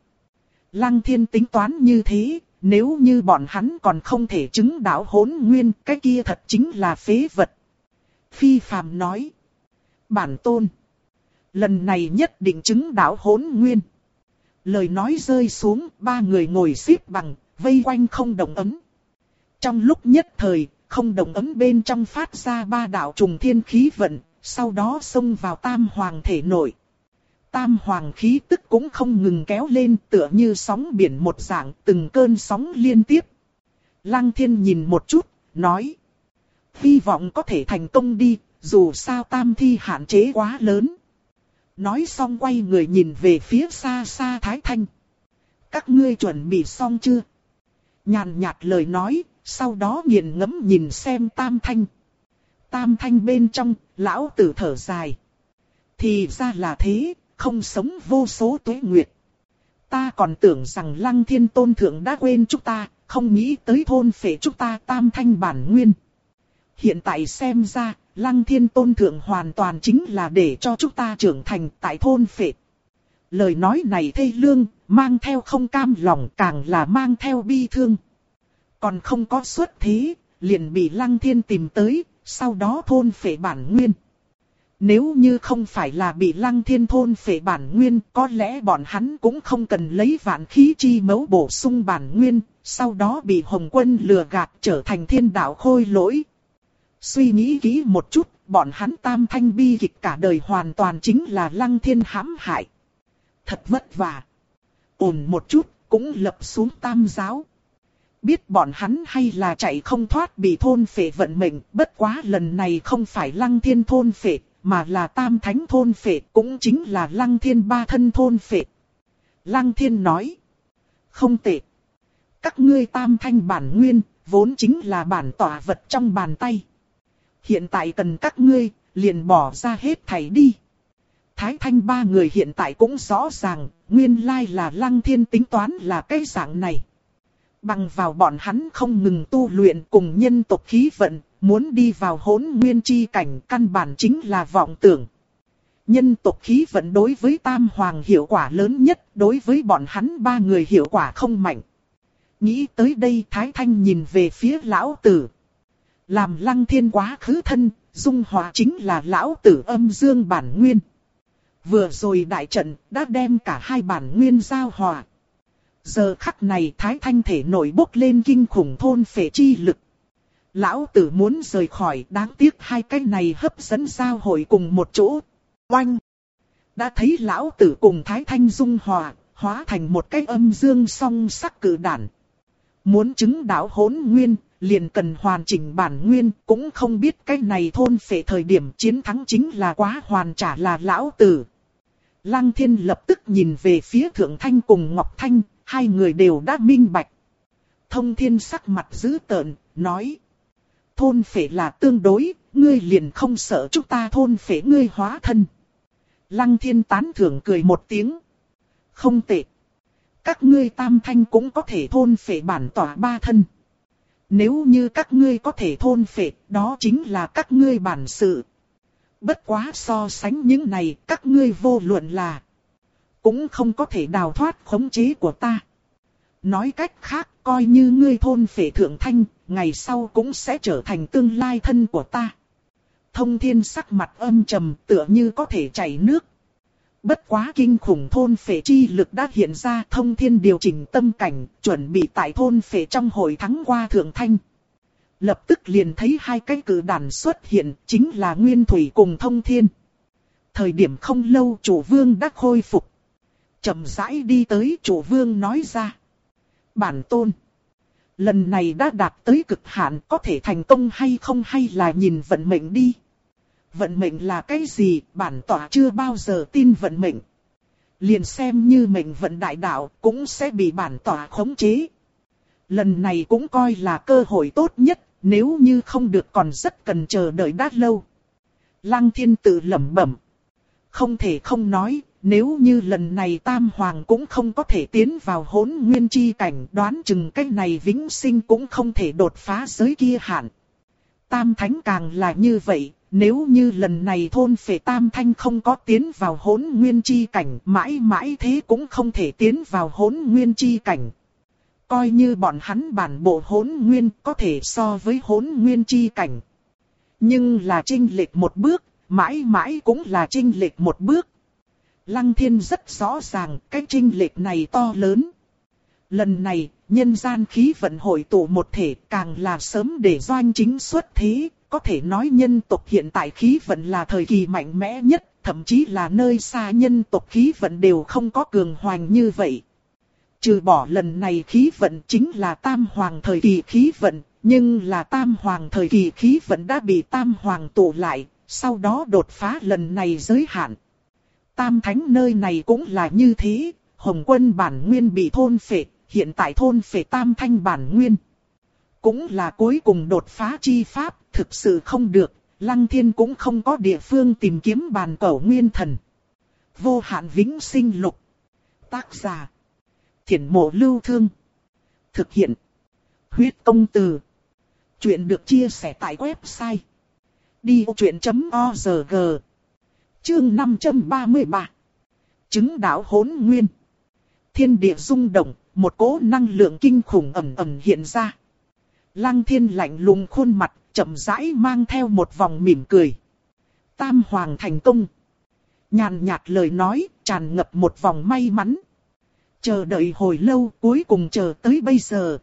Lăng thiên tính toán như thế, nếu như bọn hắn còn không thể chứng đạo hỗn nguyên, cái kia thật chính là phế vật. Phi phàm nói. Bản tôn. Lần này nhất định chứng đạo hỗn nguyên. Lời nói rơi xuống, ba người ngồi xếp bằng, vây quanh không đồng ấm. Trong lúc nhất thời, không đồng ấm bên trong phát ra ba đạo trùng thiên khí vận, sau đó xông vào tam hoàng thể nội. Tam hoàng khí tức cũng không ngừng kéo lên tựa như sóng biển một dạng từng cơn sóng liên tiếp. Lăng thiên nhìn một chút, nói. Hy vọng có thể thành công đi, dù sao tam thi hạn chế quá lớn. Nói xong quay người nhìn về phía xa xa Thái Thanh. Các ngươi chuẩn bị xong chưa? Nhàn nhạt lời nói, sau đó nghiền ngẫm nhìn xem Tam Thanh. Tam Thanh bên trong, lão tử thở dài. Thì ra là thế, không sống vô số tuế nguyệt. Ta còn tưởng rằng Lăng Thiên Tôn Thượng đã quên chúng ta, không nghĩ tới thôn phệ chúng ta Tam Thanh bản nguyên. Hiện tại xem ra, Lăng Thiên Tôn Thượng hoàn toàn chính là để cho chúng ta trưởng thành tại thôn phệ. Lời nói này thê lương, mang theo không cam lòng càng là mang theo bi thương. Còn không có xuất thế, liền bị Lăng Thiên tìm tới, sau đó thôn phệ bản nguyên. Nếu như không phải là bị Lăng Thiên thôn phệ bản nguyên, có lẽ bọn hắn cũng không cần lấy vạn khí chi mấu bổ sung bản nguyên, sau đó bị Hồng Quân lừa gạt trở thành thiên đạo khôi lỗi. Suy nghĩ kỹ một chút, bọn hắn tam thanh bi kịch cả đời hoàn toàn chính là lăng thiên hãm hại. Thật vất vả. Ổn một chút, cũng lập xuống tam giáo. Biết bọn hắn hay là chạy không thoát bị thôn phệ vận mệnh, bất quá lần này không phải lăng thiên thôn phệ, mà là tam thánh thôn phệ, cũng chính là lăng thiên ba thân thôn phệ. Lăng thiên nói. Không tệ. Các ngươi tam thanh bản nguyên, vốn chính là bản tỏa vật trong bàn tay hiện tại cần các ngươi, liền bỏ ra hết thảy đi. Thái Thanh ba người hiện tại cũng rõ ràng, nguyên lai là lăng thiên tính toán là cái dạng này. Bằng vào bọn hắn không ngừng tu luyện cùng nhân tộc khí vận, muốn đi vào hỗn nguyên chi cảnh căn bản chính là vọng tưởng. Nhân tộc khí vận đối với Tam Hoàng hiệu quả lớn nhất, đối với bọn hắn ba người hiệu quả không mạnh. Nghĩ tới đây Thái Thanh nhìn về phía lão tử, làm lăng thiên quá khứ thân, dung hòa chính là lão tử âm dương bản nguyên. Vừa rồi đại trận đã đem cả hai bản nguyên giao hòa. Giờ khắc này thái thanh thể nổi bốc lên kinh khủng thôn phệ chi lực. Lão tử muốn rời khỏi đáng tiếc hai cái này hấp dẫn giao hội cùng một chỗ. Oanh! Đã thấy lão tử cùng thái thanh dung hòa, hóa thành một cái âm dương song sắc cử đản. Muốn chứng đạo hỗn nguyên, liền cần hoàn chỉnh bản nguyên, cũng không biết cái này thôn phệ thời điểm chiến thắng chính là quá hoàn trả là lão tử. Lăng thiên lập tức nhìn về phía thượng thanh cùng Ngọc Thanh, hai người đều đã minh bạch. Thông thiên sắc mặt dữ tợn, nói. Thôn phệ là tương đối, ngươi liền không sợ chúng ta thôn phệ ngươi hóa thân. Lăng thiên tán thưởng cười một tiếng. Không tệ. Các ngươi tam thanh cũng có thể thôn phệ bản tỏa ba thân. Nếu như các ngươi có thể thôn phệ, đó chính là các ngươi bản sự. Bất quá so sánh những này, các ngươi vô luận là cũng không có thể đào thoát khống chế của ta. Nói cách khác, coi như ngươi thôn phệ thượng thanh, ngày sau cũng sẽ trở thành tương lai thân của ta. Thông thiên sắc mặt âm trầm tựa như có thể chảy nước. Bất quá kinh khủng thôn phệ chi lực đã hiện ra thông thiên điều chỉnh tâm cảnh, chuẩn bị tại thôn phệ trong hội thắng qua thượng thanh. Lập tức liền thấy hai cái cử đàn xuất hiện, chính là Nguyên Thủy cùng thông thiên. Thời điểm không lâu chủ vương đã khôi phục. chậm rãi đi tới chủ vương nói ra. Bản tôn. Lần này đã đạt tới cực hạn có thể thành công hay không hay là nhìn vận mệnh đi vận mệnh là cái gì, bản tỏa chưa bao giờ tin vận mệnh. Liền xem như mệnh vận đại đạo cũng sẽ bị bản tỏa khống chế. Lần này cũng coi là cơ hội tốt nhất, nếu như không được còn rất cần chờ đợi đã lâu. Lăng thiên tự lẩm bẩm. Không thể không nói, nếu như lần này Tam Hoàng cũng không có thể tiến vào hỗn nguyên chi cảnh đoán chừng cái này vĩnh sinh cũng không thể đột phá giới kia hạn. Tam Thánh càng là như vậy, nếu như lần này thôn phệ tam thanh không có tiến vào hỗn nguyên chi cảnh, mãi mãi thế cũng không thể tiến vào hỗn nguyên chi cảnh. Coi như bọn hắn bản bộ hỗn nguyên có thể so với hỗn nguyên chi cảnh. Nhưng là trinh lệch một bước, mãi mãi cũng là trinh lệch một bước. Lăng thiên rất rõ ràng cái trinh lệch này to lớn. Lần này, nhân gian khí vận hội tụ một thể càng là sớm để doanh chính xuất thế, có thể nói nhân tộc hiện tại khí vận là thời kỳ mạnh mẽ nhất, thậm chí là nơi xa nhân tộc khí vận đều không có cường hoành như vậy. Trừ bỏ lần này khí vận chính là tam hoàng thời kỳ khí vận, nhưng là tam hoàng thời kỳ khí vận đã bị tam hoàng tụ lại, sau đó đột phá lần này giới hạn. Tam thánh nơi này cũng là như thế, Hồng quân bản nguyên bị thôn phệ, hiện tại thôn phệ tam thanh bản nguyên. Cũng là cuối cùng đột phá chi pháp, thực sự không được, Lăng Thiên cũng không có địa phương tìm kiếm bàn cẩu nguyên thần. Vô hạn vĩnh sinh lục. Tác giả. Thiển mộ lưu thương. Thực hiện. Huyết công từ. Chuyện được chia sẻ tại website. Đi truyện.org Chương 533 Chứng đạo hỗn nguyên Thiên địa rung động, một cỗ năng lượng kinh khủng ẩm ẩm hiện ra. Lăng thiên lạnh lùng khuôn mặt, chậm rãi mang theo một vòng mỉm cười. Tam hoàng thành công. Nhàn nhạt lời nói, tràn ngập một vòng may mắn. Chờ đợi hồi lâu, cuối cùng chờ tới bây giờ.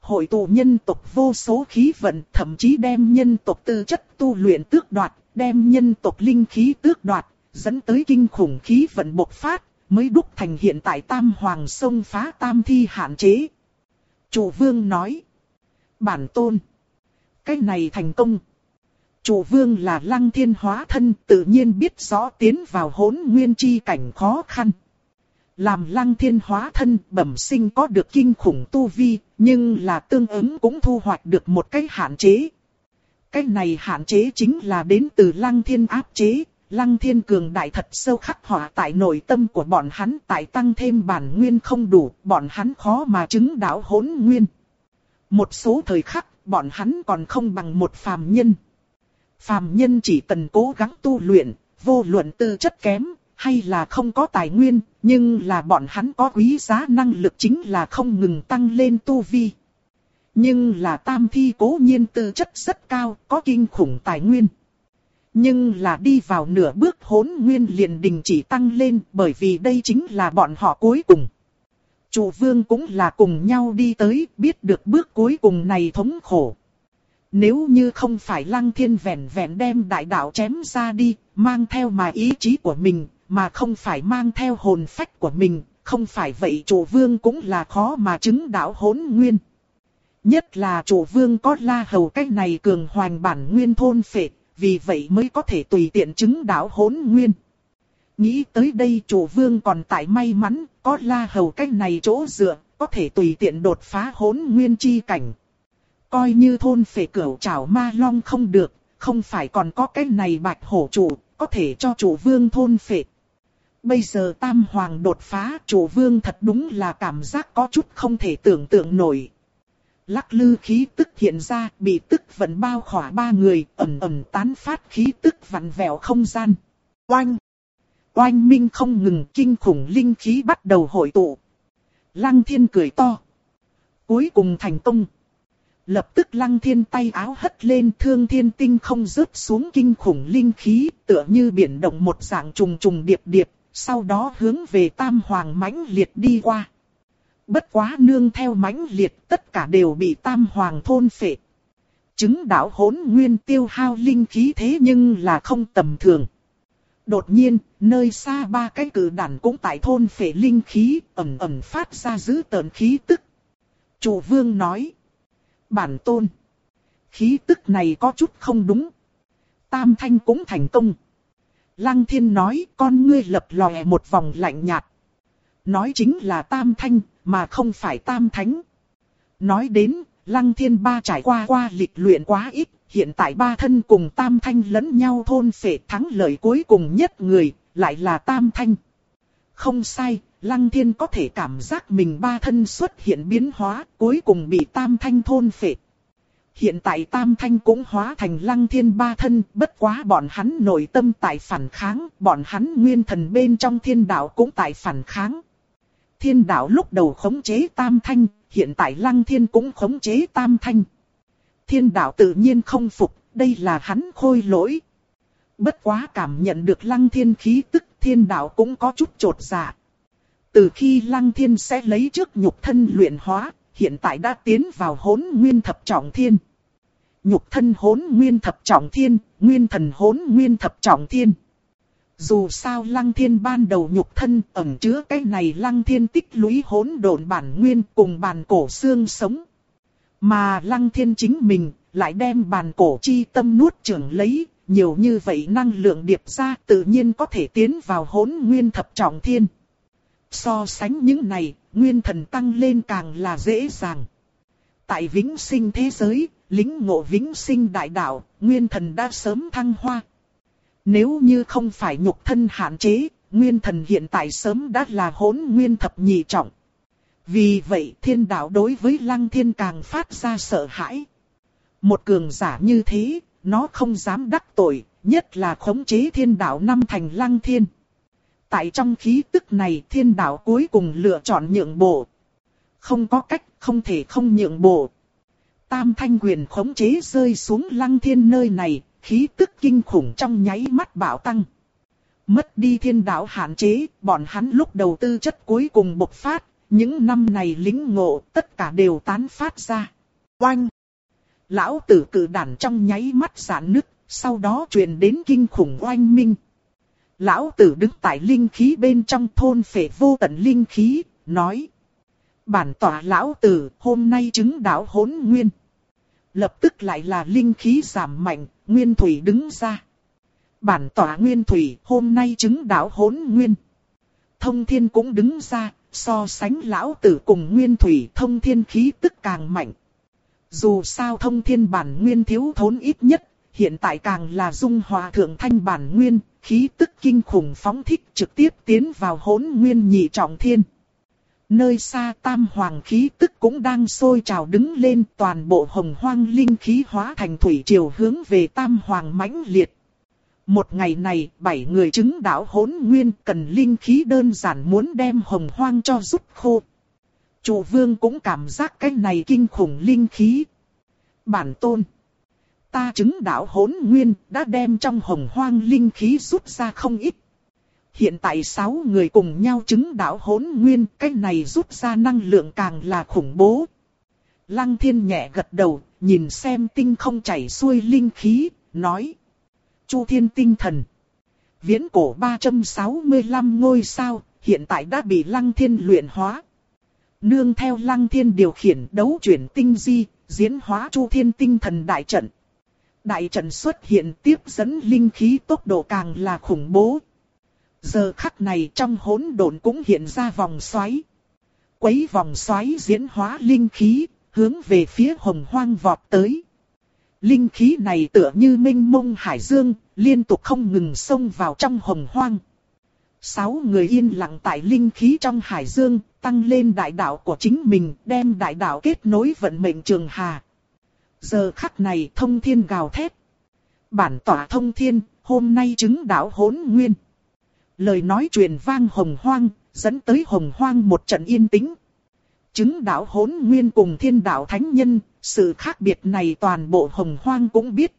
Hội tụ nhân tộc vô số khí vận, thậm chí đem nhân tộc tư chất tu luyện tước đoạt, đem nhân tộc linh khí tước đoạt, dẫn tới kinh khủng khí vận bộc phát, mới đúc thành hiện tại tam hoàng sông phá tam thi hạn chế. Chủ vương nói. Bản tôn. Cái này thành công. Chủ vương là lăng thiên hóa thân tự nhiên biết rõ tiến vào hỗn nguyên chi cảnh khó khăn. Làm lăng thiên hóa thân bẩm sinh có được kinh khủng tu vi, nhưng là tương ứng cũng thu hoạch được một cái hạn chế. Cái này hạn chế chính là đến từ lăng thiên áp chế, lăng thiên cường đại thật sâu khắc họa tại nội tâm của bọn hắn tại tăng thêm bản nguyên không đủ, bọn hắn khó mà chứng đạo hỗn nguyên. Một số thời khắc, bọn hắn còn không bằng một phàm nhân. Phàm nhân chỉ cần cố gắng tu luyện, vô luận tư chất kém, hay là không có tài nguyên, nhưng là bọn hắn có quý giá năng lực chính là không ngừng tăng lên tu vi. Nhưng là tam thi cố nhiên tư chất rất cao, có kinh khủng tài nguyên. Nhưng là đi vào nửa bước hỗn nguyên liền đình chỉ tăng lên bởi vì đây chính là bọn họ cuối cùng. Chủ vương cũng là cùng nhau đi tới, biết được bước cuối cùng này thống khổ. Nếu như không phải lăng thiên vẹn vẹn đem đại đạo chém ra đi, mang theo mà ý chí của mình, mà không phải mang theo hồn phách của mình, không phải vậy chủ vương cũng là khó mà chứng đạo hỗn nguyên. Nhất là chủ vương có la hầu cách này cường hoành bản nguyên thôn phệ, vì vậy mới có thể tùy tiện chứng đạo hỗn nguyên. Nghĩ tới đây chủ vương còn tại may mắn, có la hầu cách này chỗ dựa, có thể tùy tiện đột phá hỗn nguyên chi cảnh. Coi như thôn phệ cửu trảo ma long không được, không phải còn có cái này bạch hổ chủ, có thể cho chủ vương thôn phệ. Bây giờ tam hoàng đột phá chủ vương thật đúng là cảm giác có chút không thể tưởng tượng nổi. Lắc lư khí tức hiện ra, bị tức vẫn bao khỏa ba người, ẩm ẩm tán phát khí tức vặn vẹo không gian. Oanh! Oanh minh không ngừng kinh khủng linh khí bắt đầu hội tụ. Lăng thiên cười to. Cuối cùng thành công. Lập tức lăng thiên tay áo hất lên thương thiên tinh không rớt xuống kinh khủng linh khí tựa như biển động một dạng trùng trùng điệp điệp, sau đó hướng về tam hoàng mãnh liệt đi qua. Bất quá nương theo mãnh liệt tất cả đều bị tam hoàng thôn phệ. Chứng đạo hỗn nguyên tiêu hao linh khí thế nhưng là không tầm thường. Đột nhiên, nơi xa ba cái cử đàn cũng tại thôn phệ linh khí, ẩm ẩm phát ra dữ tợn khí tức. Chủ vương nói. Bản tôn. Khí tức này có chút không đúng. Tam thanh cũng thành công. Lăng thiên nói con ngươi lập lòe một vòng lạnh nhạt. Nói chính là tam thanh, mà không phải tam thánh. Nói đến, lăng thiên ba trải qua qua lịch luyện quá ít, hiện tại ba thân cùng tam thanh lẫn nhau thôn phệ thắng lợi cuối cùng nhất người, lại là tam thanh. Không sai, lăng thiên có thể cảm giác mình ba thân xuất hiện biến hóa, cuối cùng bị tam thanh thôn phệ. Hiện tại tam thanh cũng hóa thành lăng thiên ba thân, bất quá bọn hắn nội tâm tại phản kháng, bọn hắn nguyên thần bên trong thiên đạo cũng tại phản kháng. Thiên đạo lúc đầu khống chế tam thanh, hiện tại lăng thiên cũng khống chế tam thanh. Thiên đạo tự nhiên không phục, đây là hắn khôi lỗi. Bất quá cảm nhận được lăng thiên khí tức, thiên đạo cũng có chút trột dạ. Từ khi lăng thiên sẽ lấy trước nhục thân luyện hóa, hiện tại đã tiến vào hốn nguyên thập trọng thiên. Nhục thân hốn nguyên thập trọng thiên, nguyên thần hốn nguyên thập trọng thiên. Dù sao lăng thiên ban đầu nhục thân ẩn chứa cái này lăng thiên tích lũy hỗn độn bản nguyên cùng bản cổ xương sống. Mà lăng thiên chính mình lại đem bàn cổ chi tâm nuốt trưởng lấy, nhiều như vậy năng lượng điệp ra tự nhiên có thể tiến vào hỗn nguyên thập trọng thiên. So sánh những này, nguyên thần tăng lên càng là dễ dàng. Tại vĩnh sinh thế giới, lính ngộ vĩnh sinh đại đạo, nguyên thần đã sớm thăng hoa. Nếu như không phải nhục thân hạn chế, nguyên thần hiện tại sớm đã là hỗn nguyên thập nhị trọng. Vì vậy thiên đạo đối với lăng thiên càng phát ra sợ hãi. Một cường giả như thế, nó không dám đắc tội, nhất là khống chế thiên đạo năm thành lăng thiên. Tại trong khí tức này thiên đạo cuối cùng lựa chọn nhượng bộ. Không có cách, không thể không nhượng bộ. Tam thanh quyền khống chế rơi xuống lăng thiên nơi này, khí tức kinh khủng trong nháy mắt bạo tăng. Mất đi thiên đạo hạn chế, bọn hắn lúc đầu tư chất cuối cùng bộc phát, những năm này lính ngộ tất cả đều tán phát ra. Oanh! Lão tử cử đàn trong nháy mắt giãn nứt, sau đó truyền đến kinh khủng oanh minh. Lão tử đứng tại linh khí bên trong thôn phệ vô tận linh khí, nói. Bản tỏa lão tử hôm nay chứng đạo hỗn nguyên. Lập tức lại là linh khí giảm mạnh, nguyên thủy đứng ra. Bản tỏa nguyên thủy hôm nay chứng đạo hỗn nguyên. Thông thiên cũng đứng ra, so sánh lão tử cùng nguyên thủy thông thiên khí tức càng mạnh. Dù sao thông thiên bản nguyên thiếu thốn ít nhất, hiện tại càng là dung hòa thượng thanh bản nguyên, khí tức kinh khủng phóng thích trực tiếp tiến vào hỗn nguyên nhị trọng thiên. Nơi xa tam hoàng khí tức cũng đang sôi trào đứng lên toàn bộ hồng hoang linh khí hóa thành thủy triều hướng về tam hoàng mãnh liệt. Một ngày này, bảy người chứng đạo hỗn nguyên cần linh khí đơn giản muốn đem hồng hoang cho rút khô. Chủ vương cũng cảm giác cái này kinh khủng linh khí. Bản tôn. Ta chứng đạo hỗn nguyên đã đem trong hồng hoang linh khí rút ra không ít. Hiện tại sáu người cùng nhau chứng đạo hỗn nguyên, cái này rút ra năng lượng càng là khủng bố. Lăng thiên nhẹ gật đầu, nhìn xem tinh không chảy xuôi linh khí, nói. Chu thiên tinh thần. Viễn cổ 365 ngôi sao, hiện tại đã bị lăng thiên luyện hóa. Nương theo lăng thiên điều khiển đấu chuyển tinh di, diễn hóa chu thiên tinh thần đại trận. Đại trận xuất hiện tiếp dẫn linh khí tốc độ càng là khủng bố. Giờ khắc này trong hỗn độn cũng hiện ra vòng xoáy. Quấy vòng xoáy diễn hóa linh khí, hướng về phía hồng hoang vọt tới. Linh khí này tựa như minh mông hải dương, liên tục không ngừng xông vào trong hồng hoang. Sáu người yên lặng tại linh khí trong hải dương, tăng lên đại đạo của chính mình, đem đại đạo kết nối vận mệnh trường hà. Giờ khắc này thông thiên gào thét. Bản tỏa thông thiên, hôm nay chứng đạo hỗn nguyên. Lời nói truyền vang hồng hoang, dẫn tới hồng hoang một trận yên tĩnh. Chứng đạo hỗn nguyên cùng thiên đạo thánh nhân, sự khác biệt này toàn bộ hồng hoang cũng biết.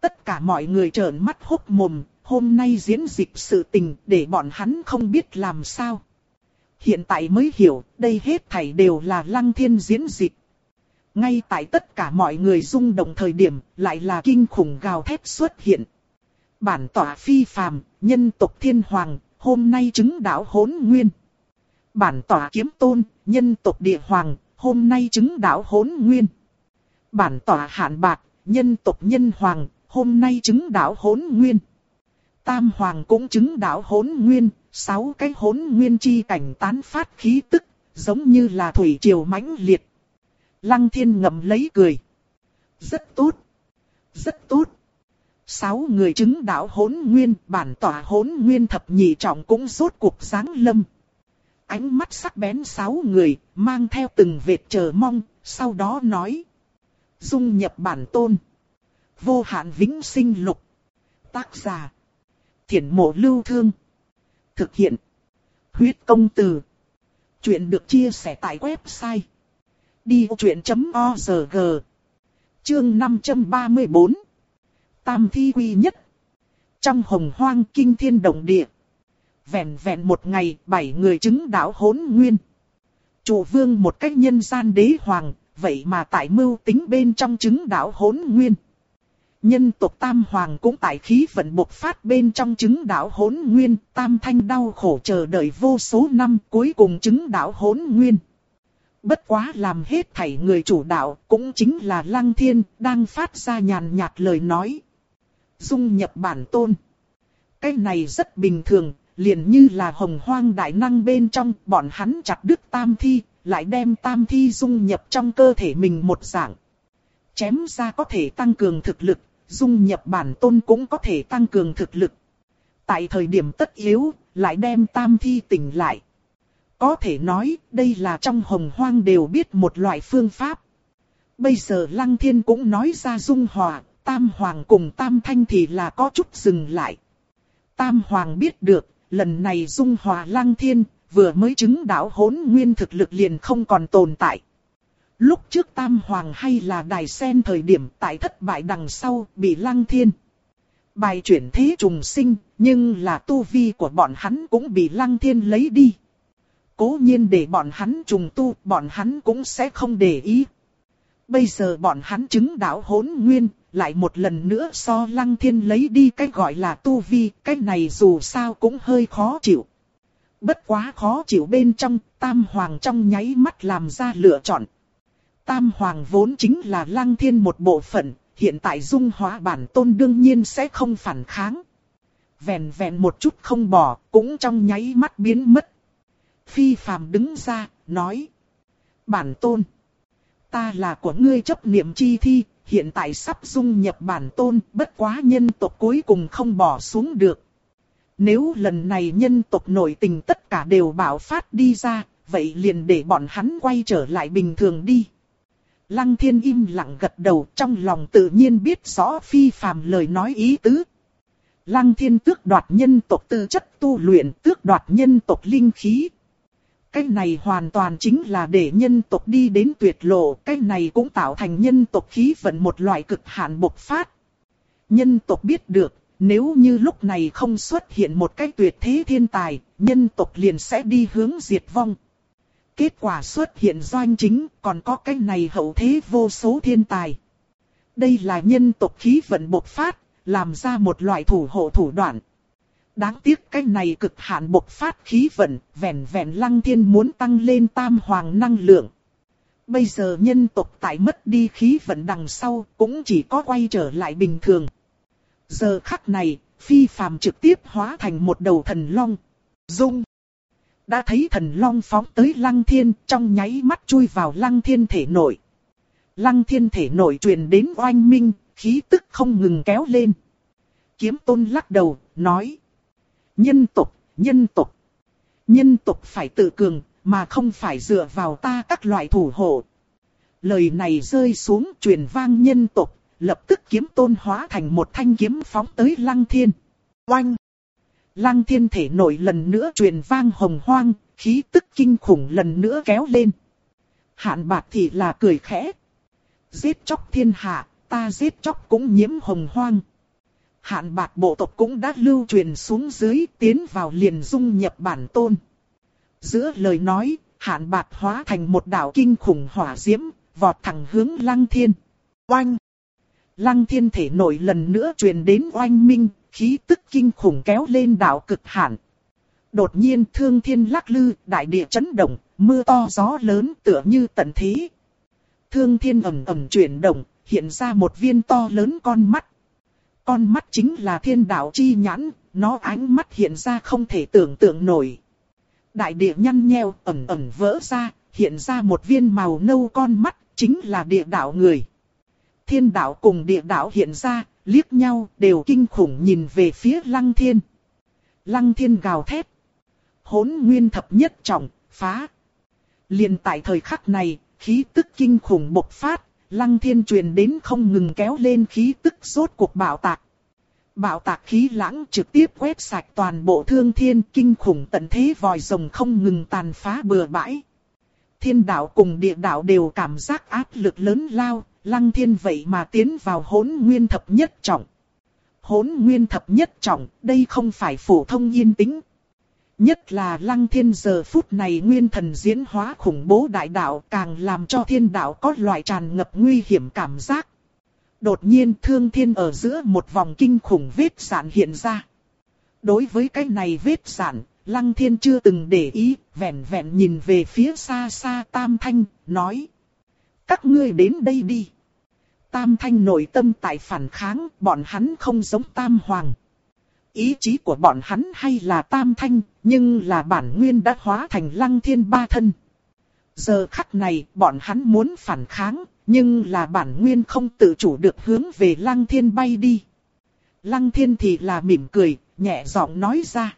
Tất cả mọi người trợn mắt hốc mồm, hôm nay diễn dịch sự tình để bọn hắn không biết làm sao. Hiện tại mới hiểu, đây hết thảy đều là lăng thiên diễn dịch. Ngay tại tất cả mọi người rung động thời điểm, lại là kinh khủng gào thét xuất hiện. Bản tỏa phi phàm, nhân tộc thiên hoàng, hôm nay chứng đạo hỗn nguyên. Bản tỏa kiếm tôn, nhân tộc địa hoàng, hôm nay chứng đạo hỗn nguyên. Bản tỏa hạn bạc, nhân tộc nhân hoàng, hôm nay chứng đạo hỗn nguyên. Tam hoàng cũng chứng đạo hỗn nguyên, sáu cái hỗn nguyên chi cảnh tán phát khí tức, giống như là thủy triều mãnh liệt. Lăng thiên ngậm lấy cười. Rất tốt. Rất tốt. Sáu người chứng đạo hỗn nguyên, bản tỏa hỗn nguyên thập nhị trọng cũng rốt cuộc sáng lâm. Ánh mắt sắc bén sáu người, mang theo từng vệt chờ mong, sau đó nói. Dung nhập bản tôn. Vô hạn vĩnh sinh lục. Tác giả. Thiển mộ lưu thương. Thực hiện. Huyết công từ. Chuyện được chia sẻ tại website. Đi truyện.org Chương 534 Tam thi quy nhất Trong hồng hoang kinh thiên động địa vẹn vẹn một ngày, bảy người chứng đạo hỗn nguyên. Chủ vương một cách nhân gian đế hoàng, vậy mà tại mưu tính bên trong chứng đạo hỗn nguyên. Nhân tộc Tam Hoàng cũng tại khí vận bộc phát bên trong chứng đạo hỗn nguyên, Tam Thanh đau khổ chờ đợi vô số năm cuối cùng chứng đạo hỗn nguyên. Bất quá làm hết thảy người chủ đạo cũng chính là Lăng Thiên đang phát ra nhàn nhạt lời nói. Dung nhập bản tôn. Cái này rất bình thường, liền như là hồng hoang đại năng bên trong bọn hắn chặt đứt tam thi, lại đem tam thi dung nhập trong cơ thể mình một dạng. Chém ra có thể tăng cường thực lực, dung nhập bản tôn cũng có thể tăng cường thực lực. Tại thời điểm tất yếu, lại đem tam thi tỉnh lại. Có thể nói, đây là trong hồng hoang đều biết một loại phương pháp. Bây giờ Lăng Thiên cũng nói ra dung hòa, Tam Hoàng cùng Tam Thanh thì là có chút dừng lại. Tam Hoàng biết được, lần này dung hòa Lăng Thiên, vừa mới chứng đạo hỗn nguyên thực lực liền không còn tồn tại. Lúc trước Tam Hoàng hay là đài sen thời điểm tại thất bại đằng sau bị Lăng Thiên. Bài chuyển thế trùng sinh, nhưng là tu vi của bọn hắn cũng bị Lăng Thiên lấy đi. Cố nhiên để bọn hắn trùng tu, bọn hắn cũng sẽ không để ý. Bây giờ bọn hắn chứng đạo hỗn nguyên, lại một lần nữa so lăng thiên lấy đi cái gọi là tu vi, cái này dù sao cũng hơi khó chịu. Bất quá khó chịu bên trong, tam hoàng trong nháy mắt làm ra lựa chọn. Tam hoàng vốn chính là lăng thiên một bộ phận, hiện tại dung hóa bản tôn đương nhiên sẽ không phản kháng. Vẹn vẹn một chút không bỏ, cũng trong nháy mắt biến mất. Phi phàm đứng ra, nói. Bản tôn. Ta là của ngươi chấp niệm chi thi, hiện tại sắp dung nhập bản tôn, bất quá nhân tộc cuối cùng không bỏ xuống được. Nếu lần này nhân tộc nội tình tất cả đều bảo phát đi ra, vậy liền để bọn hắn quay trở lại bình thường đi. Lăng thiên im lặng gật đầu trong lòng tự nhiên biết rõ phi phàm lời nói ý tứ. Lăng thiên tước đoạt nhân tộc tư chất tu luyện tước đoạt nhân tộc linh khí. Cái này hoàn toàn chính là để nhân tộc đi đến tuyệt lộ, cái này cũng tạo thành nhân tộc khí vận một loại cực hạn bộc phát. Nhân tộc biết được, nếu như lúc này không xuất hiện một cái tuyệt thế thiên tài, nhân tộc liền sẽ đi hướng diệt vong. Kết quả xuất hiện doanh chính, còn có cái này hậu thế vô số thiên tài. Đây là nhân tộc khí vận bộc phát, làm ra một loại thủ hộ thủ đoạn. Đáng tiếc cái này cực hạn bộc phát khí vận, vẹn vẹn lăng thiên muốn tăng lên tam hoàng năng lượng. Bây giờ nhân tộc tại mất đi khí vận đằng sau cũng chỉ có quay trở lại bình thường. Giờ khắc này, phi phàm trực tiếp hóa thành một đầu thần long. Dung. Đã thấy thần long phóng tới lăng thiên trong nháy mắt chui vào lăng thiên thể nội. Lăng thiên thể nội truyền đến oanh minh, khí tức không ngừng kéo lên. Kiếm tôn lắc đầu, nói. Nhân tộc, nhân tộc. Nhân tộc phải tự cường, mà không phải dựa vào ta các loại thủ hộ. Lời này rơi xuống truyền vang nhân tộc, lập tức kiếm tôn hóa thành một thanh kiếm phóng tới lăng thiên. Oanh! Lăng thiên thể nổi lần nữa truyền vang hồng hoang, khí tức kinh khủng lần nữa kéo lên. Hạn bạc thì là cười khẽ. Giết chóc thiên hạ, ta giết chóc cũng nhiễm hồng hoang hạn bạc bộ tộc cũng đã lưu truyền xuống dưới tiến vào liền dung nhập bản tôn. Giữa lời nói, hạn bạc hóa thành một đạo kinh khủng hỏa diễm, vọt thẳng hướng lăng thiên. Oanh! Lăng thiên thể nổi lần nữa truyền đến oanh minh, khí tức kinh khủng kéo lên đạo cực hạn. Đột nhiên thương thiên lắc lư, đại địa chấn động, mưa to gió lớn tựa như tận thế. Thương thiên ầm ầm chuyển động, hiện ra một viên to lớn con mắt. Con mắt chính là thiên đạo chi nhãn, nó ánh mắt hiện ra không thể tưởng tượng nổi. Đại địa nhăn nheo ẩm ẩm vỡ ra, hiện ra một viên màu nâu con mắt, chính là địa đạo người. Thiên đạo cùng địa đạo hiện ra, liếc nhau, đều kinh khủng nhìn về phía lăng thiên. Lăng thiên gào thét. Hốn nguyên thập nhất trọng, phá. liền tại thời khắc này, khí tức kinh khủng bộc phát, Lăng thiên truyền đến không ngừng kéo lên khí tức rốt cuộc bạo tạc. Bạo tạc khí lãng trực tiếp quét sạch toàn bộ thương thiên kinh khủng tận thế vòi rồng không ngừng tàn phá bừa bãi. Thiên đạo cùng địa đạo đều cảm giác áp lực lớn lao, lăng thiên vậy mà tiến vào hỗn nguyên thập nhất trọng. Hỗn nguyên thập nhất trọng, đây không phải phổ thông yên tĩnh. Nhất là lăng thiên giờ phút này nguyên thần diễn hóa khủng bố đại đạo càng làm cho thiên đạo có loại tràn ngập nguy hiểm cảm giác. Đột nhiên thương thiên ở giữa một vòng kinh khủng vết sản hiện ra. Đối với cái này vết sản, lăng thiên chưa từng để ý, vẹn vẹn nhìn về phía xa xa tam thanh, nói. Các ngươi đến đây đi. Tam thanh nội tâm tại phản kháng, bọn hắn không giống tam hoàng. Ý chí của bọn hắn hay là tam thanh, nhưng là bản nguyên đã hóa thành lăng thiên ba thân. Giờ khắc này, bọn hắn muốn phản kháng, nhưng là bản nguyên không tự chủ được hướng về lăng thiên bay đi. Lăng thiên thì là mỉm cười, nhẹ giọng nói ra.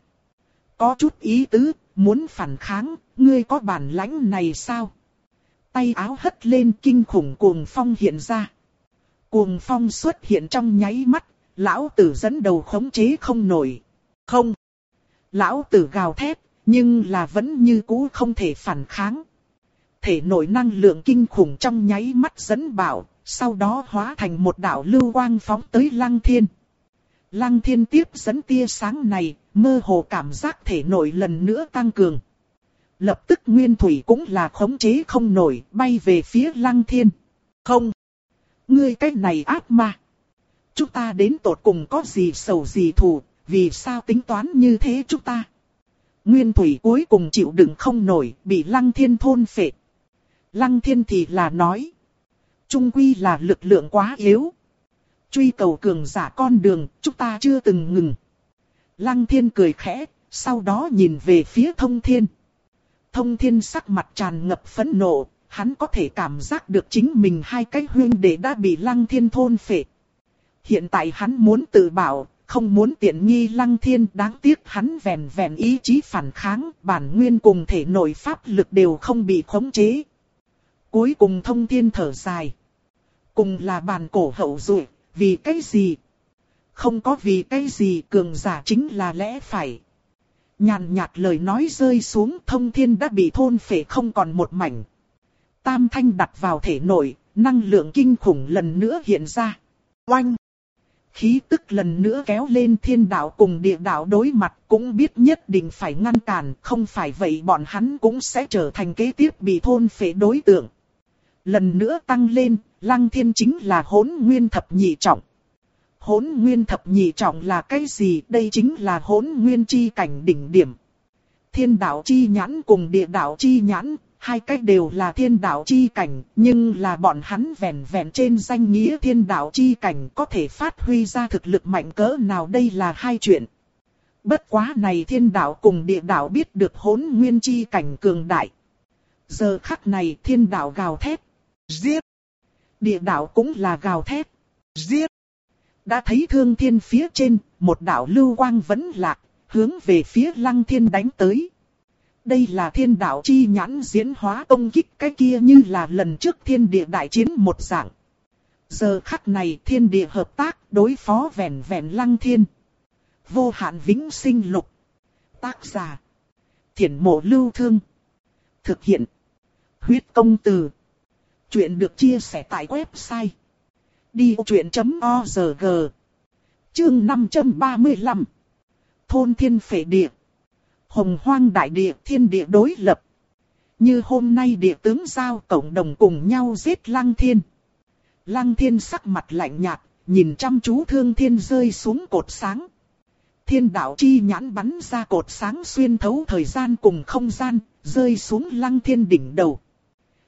Có chút ý tứ, muốn phản kháng, ngươi có bản lãnh này sao? Tay áo hất lên kinh khủng cuồng phong hiện ra. Cuồng phong xuất hiện trong nháy mắt, lão tử dẫn đầu khống chế không nổi. Không. Lão tử gào thét, nhưng là vẫn như cũ không thể phản kháng. Thể nội năng lượng kinh khủng trong nháy mắt dẫn bảo, sau đó hóa thành một đạo lưu quang phóng tới lăng thiên. Lăng thiên tiếp dẫn tia sáng này, mơ hồ cảm giác thể nội lần nữa tăng cường. Lập tức nguyên thủy cũng là khống chế không nổi, bay về phía lăng thiên. Không. Ngươi cách này ác ma. Chúng ta đến tột cùng có gì sầu gì thù, vì sao tính toán như thế chúng ta? Nguyên thủy cuối cùng chịu đựng không nổi, bị lăng thiên thôn phệ. Lăng thiên thì là nói. Trung quy là lực lượng quá yếu. Truy cầu cường giả con đường, chúng ta chưa từng ngừng. Lăng thiên cười khẽ, sau đó nhìn về phía thông thiên. Thông thiên sắc mặt tràn ngập phẫn nộ, hắn có thể cảm giác được chính mình hai cái huyên đệ đã bị lăng thiên thôn phệ. Hiện tại hắn muốn tự bảo, không muốn tiện nghi lăng thiên đáng tiếc hắn vẹn vẹn ý chí phản kháng, bản nguyên cùng thể nội pháp lực đều không bị khống chế. Cuối cùng thông thiên thở dài. Cùng là bàn cổ hậu dụ, vì cái gì? Không có vì cái gì cường giả chính là lẽ phải. Nhàn nhạt lời nói rơi xuống thông thiên đã bị thôn phệ không còn một mảnh. Tam thanh đặt vào thể nội, năng lượng kinh khủng lần nữa hiện ra. Oanh! Khí tức lần nữa kéo lên thiên đạo cùng địa đạo đối mặt cũng biết nhất định phải ngăn cản, không phải vậy bọn hắn cũng sẽ trở thành kế tiếp bị thôn phệ đối tượng. Lần nữa tăng lên, lăng thiên chính là hỗn nguyên thập nhị trọng. Hỗn nguyên thập nhị trọng là cái gì? Đây chính là hỗn nguyên chi cảnh đỉnh điểm. Thiên đạo chi nhãn cùng địa đạo chi nhãn, hai cách đều là thiên đạo chi cảnh, nhưng là bọn hắn vẹn vẹn trên danh nghĩa thiên đạo chi cảnh có thể phát huy ra thực lực mạnh cỡ nào đây là hai chuyện. Bất quá này thiên đạo cùng địa đạo biết được hỗn nguyên chi cảnh cường đại. Giờ khắc này thiên đạo gào thét, giết. Địa đạo cũng là gào thét, giết. Đã thấy thương thiên phía trên, một đạo lưu quang vẫn lạc, hướng về phía lăng thiên đánh tới. Đây là thiên đạo chi nhãn diễn hóa công kích cái kia như là lần trước thiên địa đại chiến một dạng. Giờ khắc này thiên địa hợp tác đối phó vẹn vẹn lăng thiên. Vô hạn vĩnh sinh lục. Tác giả. Thiển mộ lưu thương. Thực hiện. Huyết công từ. Chuyện được chia sẻ tại website. Đi truyện.org Chương 535 Thôn thiên phệ địa Hồng hoang đại địa thiên địa đối lập. Như hôm nay địa tướng giao cộng đồng cùng nhau giết lăng thiên. Lăng thiên sắc mặt lạnh nhạt Nhìn chăm chú thương thiên rơi xuống cột sáng. Thiên đạo chi nhãn bắn ra cột sáng xuyên thấu thời gian cùng không gian Rơi xuống lăng thiên đỉnh đầu.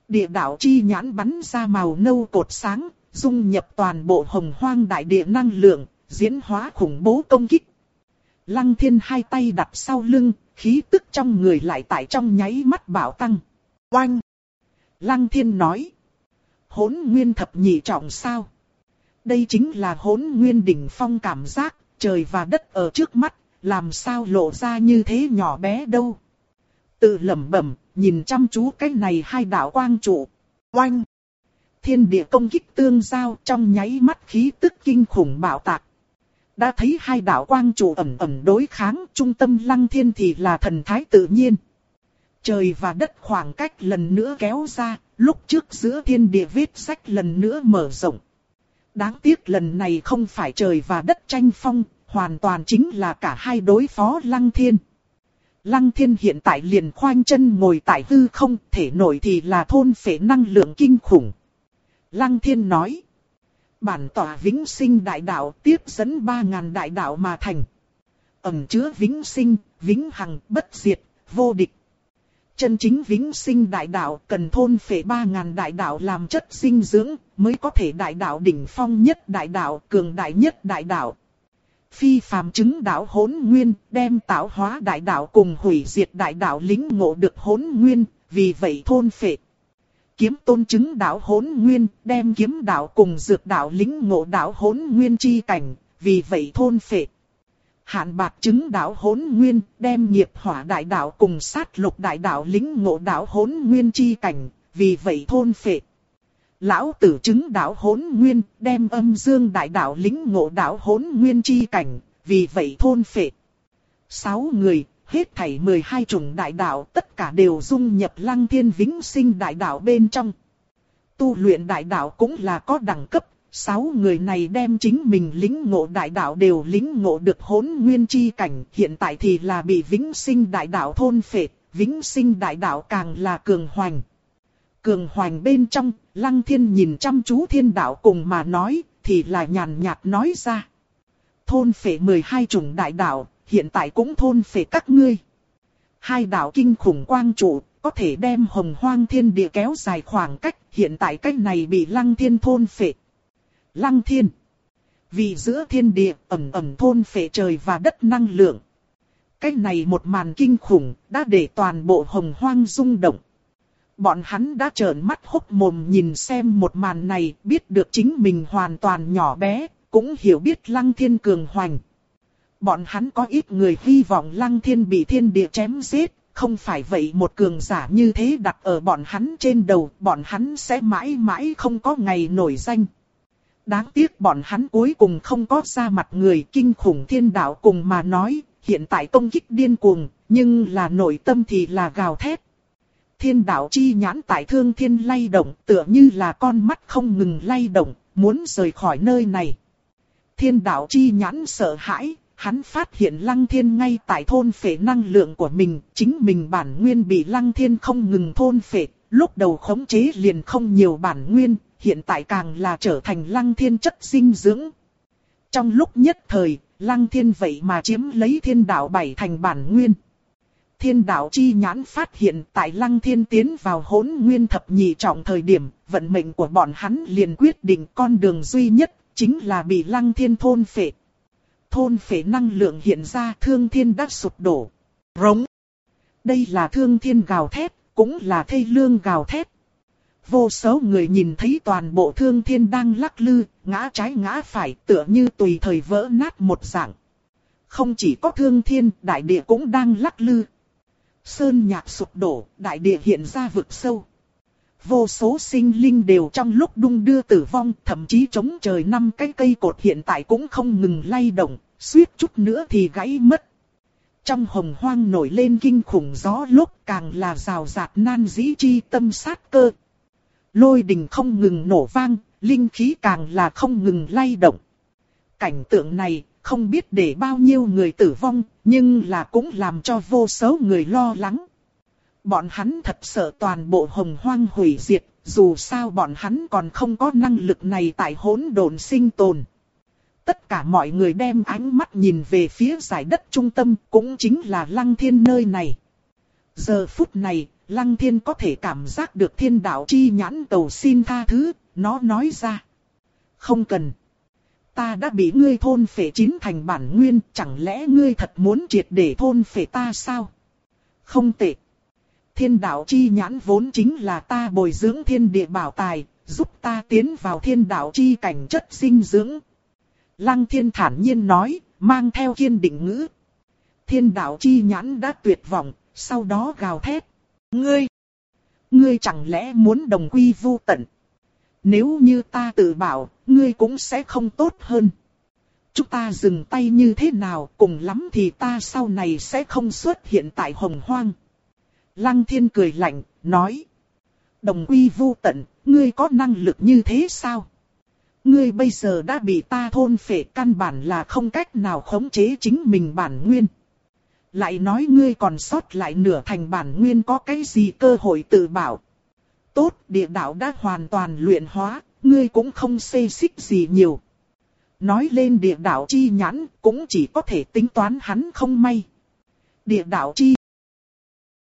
Địa đạo chi nhãn bắn ra màu nâu cột sáng dung nhập toàn bộ hồng hoang đại địa năng lượng, diễn hóa khủng bố công kích. Lăng thiên hai tay đặt sau lưng, khí tức trong người lại tại trong nháy mắt bảo tăng. Oanh! Lăng thiên nói. Hốn nguyên thập nhị trọng sao? Đây chính là hốn nguyên đỉnh phong cảm giác, trời và đất ở trước mắt, làm sao lộ ra như thế nhỏ bé đâu. Tự lẩm bẩm, nhìn chăm chú cái này hai đạo quang trụ. Oanh! thiên địa công kích tương giao trong nháy mắt khí tức kinh khủng bạo tạc. Đã thấy hai đạo quang trụ ẩm ẩm đối kháng, trung tâm lăng thiên thì là thần thái tự nhiên. Trời và đất khoảng cách lần nữa kéo ra, lúc trước giữa thiên địa viết sách lần nữa mở rộng. Đáng tiếc lần này không phải trời và đất tranh phong, hoàn toàn chính là cả hai đối phó lăng thiên. Lăng thiên hiện tại liền khoanh chân ngồi tại hư không, thể nổi thì là thôn phệ năng lượng kinh khủng. Lăng thiên nói. Bản tỏa vĩnh sinh đại đạo tiếp dẫn ba ngàn đại đạo mà thành. Ẩm chứa vĩnh sinh, vĩnh hằng, bất diệt, vô địch. Chân chính vĩnh sinh đại đạo cần thôn phệ ba ngàn đại đạo làm chất sinh dưỡng, mới có thể đại đạo đỉnh phong nhất đại đạo, cường đại nhất đại đạo. Phi phàm chứng đạo hỗn nguyên, đem tạo hóa đại đạo cùng hủy diệt đại đạo lính ngộ được hỗn nguyên, vì vậy thôn phệ. Kiếm tôn chứng đạo hỗn nguyên, đem kiếm đạo cùng dược đạo lính ngộ đạo hỗn nguyên chi cảnh, vì vậy thôn phệ. Hạn bạc chứng đạo hỗn nguyên, đem nghiệp hỏa đại đạo cùng sát lục đại đạo lính ngộ đạo hỗn nguyên chi cảnh, vì vậy thôn phệ. Lão tử chứng đạo hỗn nguyên, đem âm dương đại đạo lính ngộ đạo hỗn nguyên chi cảnh, vì vậy thôn phệ. Sáu người, hết thảy 12 chủng đại đạo tất cả đều dung nhập lăng thiên vĩnh sinh đại đạo bên trong. Tu luyện đại đạo cũng là có đẳng cấp, sáu người này đem chính mình lính ngộ đại đạo đều lính ngộ được hỗn nguyên chi cảnh, hiện tại thì là bị vĩnh sinh đại đạo thôn phệ, vĩnh sinh đại đạo càng là cường hoành. Cường hoành bên trong, lăng thiên nhìn chăm chú thiên đạo cùng mà nói, thì là nhàn nhạt nói ra. Thôn phệ 12 chủng đại đạo, hiện tại cũng thôn phệ các ngươi. Hai đạo kinh khủng quang trụ, có thể đem hồng hoang thiên địa kéo dài khoảng cách, hiện tại cách này bị lăng thiên thôn phệ. Lăng thiên. Vì giữa thiên địa ẩm ẩm thôn phệ trời và đất năng lượng. Cách này một màn kinh khủng, đã để toàn bộ hồng hoang rung động. Bọn hắn đã trợn mắt hốc mồm nhìn xem một màn này, biết được chính mình hoàn toàn nhỏ bé, cũng hiểu biết lăng thiên cường hoành. Bọn hắn có ít người hy vọng lăng thiên bị thiên địa chém giết, không phải vậy một cường giả như thế đặt ở bọn hắn trên đầu, bọn hắn sẽ mãi mãi không có ngày nổi danh. Đáng tiếc bọn hắn cuối cùng không có ra mặt người kinh khủng thiên đạo cùng mà nói, hiện tại công kích điên cuồng, nhưng là nội tâm thì là gào thét. Thiên đạo chi nhãn tại thương thiên lay động, tựa như là con mắt không ngừng lay động, muốn rời khỏi nơi này. Thiên đạo chi nhãn sợ hãi, hắn phát hiện lăng thiên ngay tại thôn phệ năng lượng của mình, chính mình bản nguyên bị lăng thiên không ngừng thôn phệ, lúc đầu khống chế liền không nhiều bản nguyên, hiện tại càng là trở thành lăng thiên chất dinh dưỡng. Trong lúc nhất thời, lăng thiên vậy mà chiếm lấy thiên đạo bảy thành bản nguyên. Thiên đạo chi nhãn phát hiện tại lăng thiên tiến vào hỗn nguyên thập nhị trọng thời điểm, vận mệnh của bọn hắn liền quyết định con đường duy nhất, chính là bị lăng thiên thôn phệ. Thôn phệ năng lượng hiện ra thương thiên đã sụp đổ. Rống. Đây là thương thiên gào thét, cũng là thây lương gào thét. Vô số người nhìn thấy toàn bộ thương thiên đang lắc lư, ngã trái ngã phải tựa như tùy thời vỡ nát một dạng. Không chỉ có thương thiên, đại địa cũng đang lắc lư. Sơn nhạc sụp đổ, đại địa hiện ra vực sâu. Vô số sinh linh đều trong lúc đung đưa tử vong, thậm chí chống trời năm cái cây cột hiện tại cũng không ngừng lay động, suýt chút nữa thì gãy mất. Trong hồng hoang nổi lên kinh khủng gió lúc càng là rào rạt nan dĩ chi tâm sát cơ, Lôi đình không ngừng nổ vang, linh khí càng là không ngừng lay động. Cảnh tượng này không biết để bao nhiêu người tử vong, nhưng là cũng làm cho vô số người lo lắng. Bọn hắn thật sợ toàn bộ hồng hoang hủy diệt, dù sao bọn hắn còn không có năng lực này tại hỗn độn sinh tồn. Tất cả mọi người đem ánh mắt nhìn về phía giải đất trung tâm, cũng chính là lăng thiên nơi này. Giờ phút này, Lăng thiên có thể cảm giác được thiên đạo chi nhãn cầu xin tha thứ, nó nói ra. Không cần. Ta đã bị ngươi thôn phệ chín thành bản nguyên, chẳng lẽ ngươi thật muốn triệt để thôn phệ ta sao? Không tệ. Thiên đạo chi nhãn vốn chính là ta bồi dưỡng thiên địa bảo tài, giúp ta tiến vào thiên đạo chi cảnh chất sinh dưỡng. Lăng thiên thản nhiên nói, mang theo kiên định ngữ. Thiên đạo chi nhãn đã tuyệt vọng, sau đó gào thét. Ngươi, ngươi chẳng lẽ muốn đồng quy vô tận? Nếu như ta tự bảo, ngươi cũng sẽ không tốt hơn. Chúng ta dừng tay như thế nào, cùng lắm thì ta sau này sẽ không xuất hiện tại hồng hoang. Lăng thiên cười lạnh, nói. Đồng quy vu tận, ngươi có năng lực như thế sao? Ngươi bây giờ đã bị ta thôn phệ căn bản là không cách nào khống chế chính mình bản nguyên. Lại nói ngươi còn sót lại nửa thành bản nguyên có cái gì cơ hội tự bảo. Tốt, địa đạo đã hoàn toàn luyện hóa, ngươi cũng không xê xích gì nhiều. Nói lên địa đạo chi nhãn, cũng chỉ có thể tính toán hắn không may. Địa đạo chi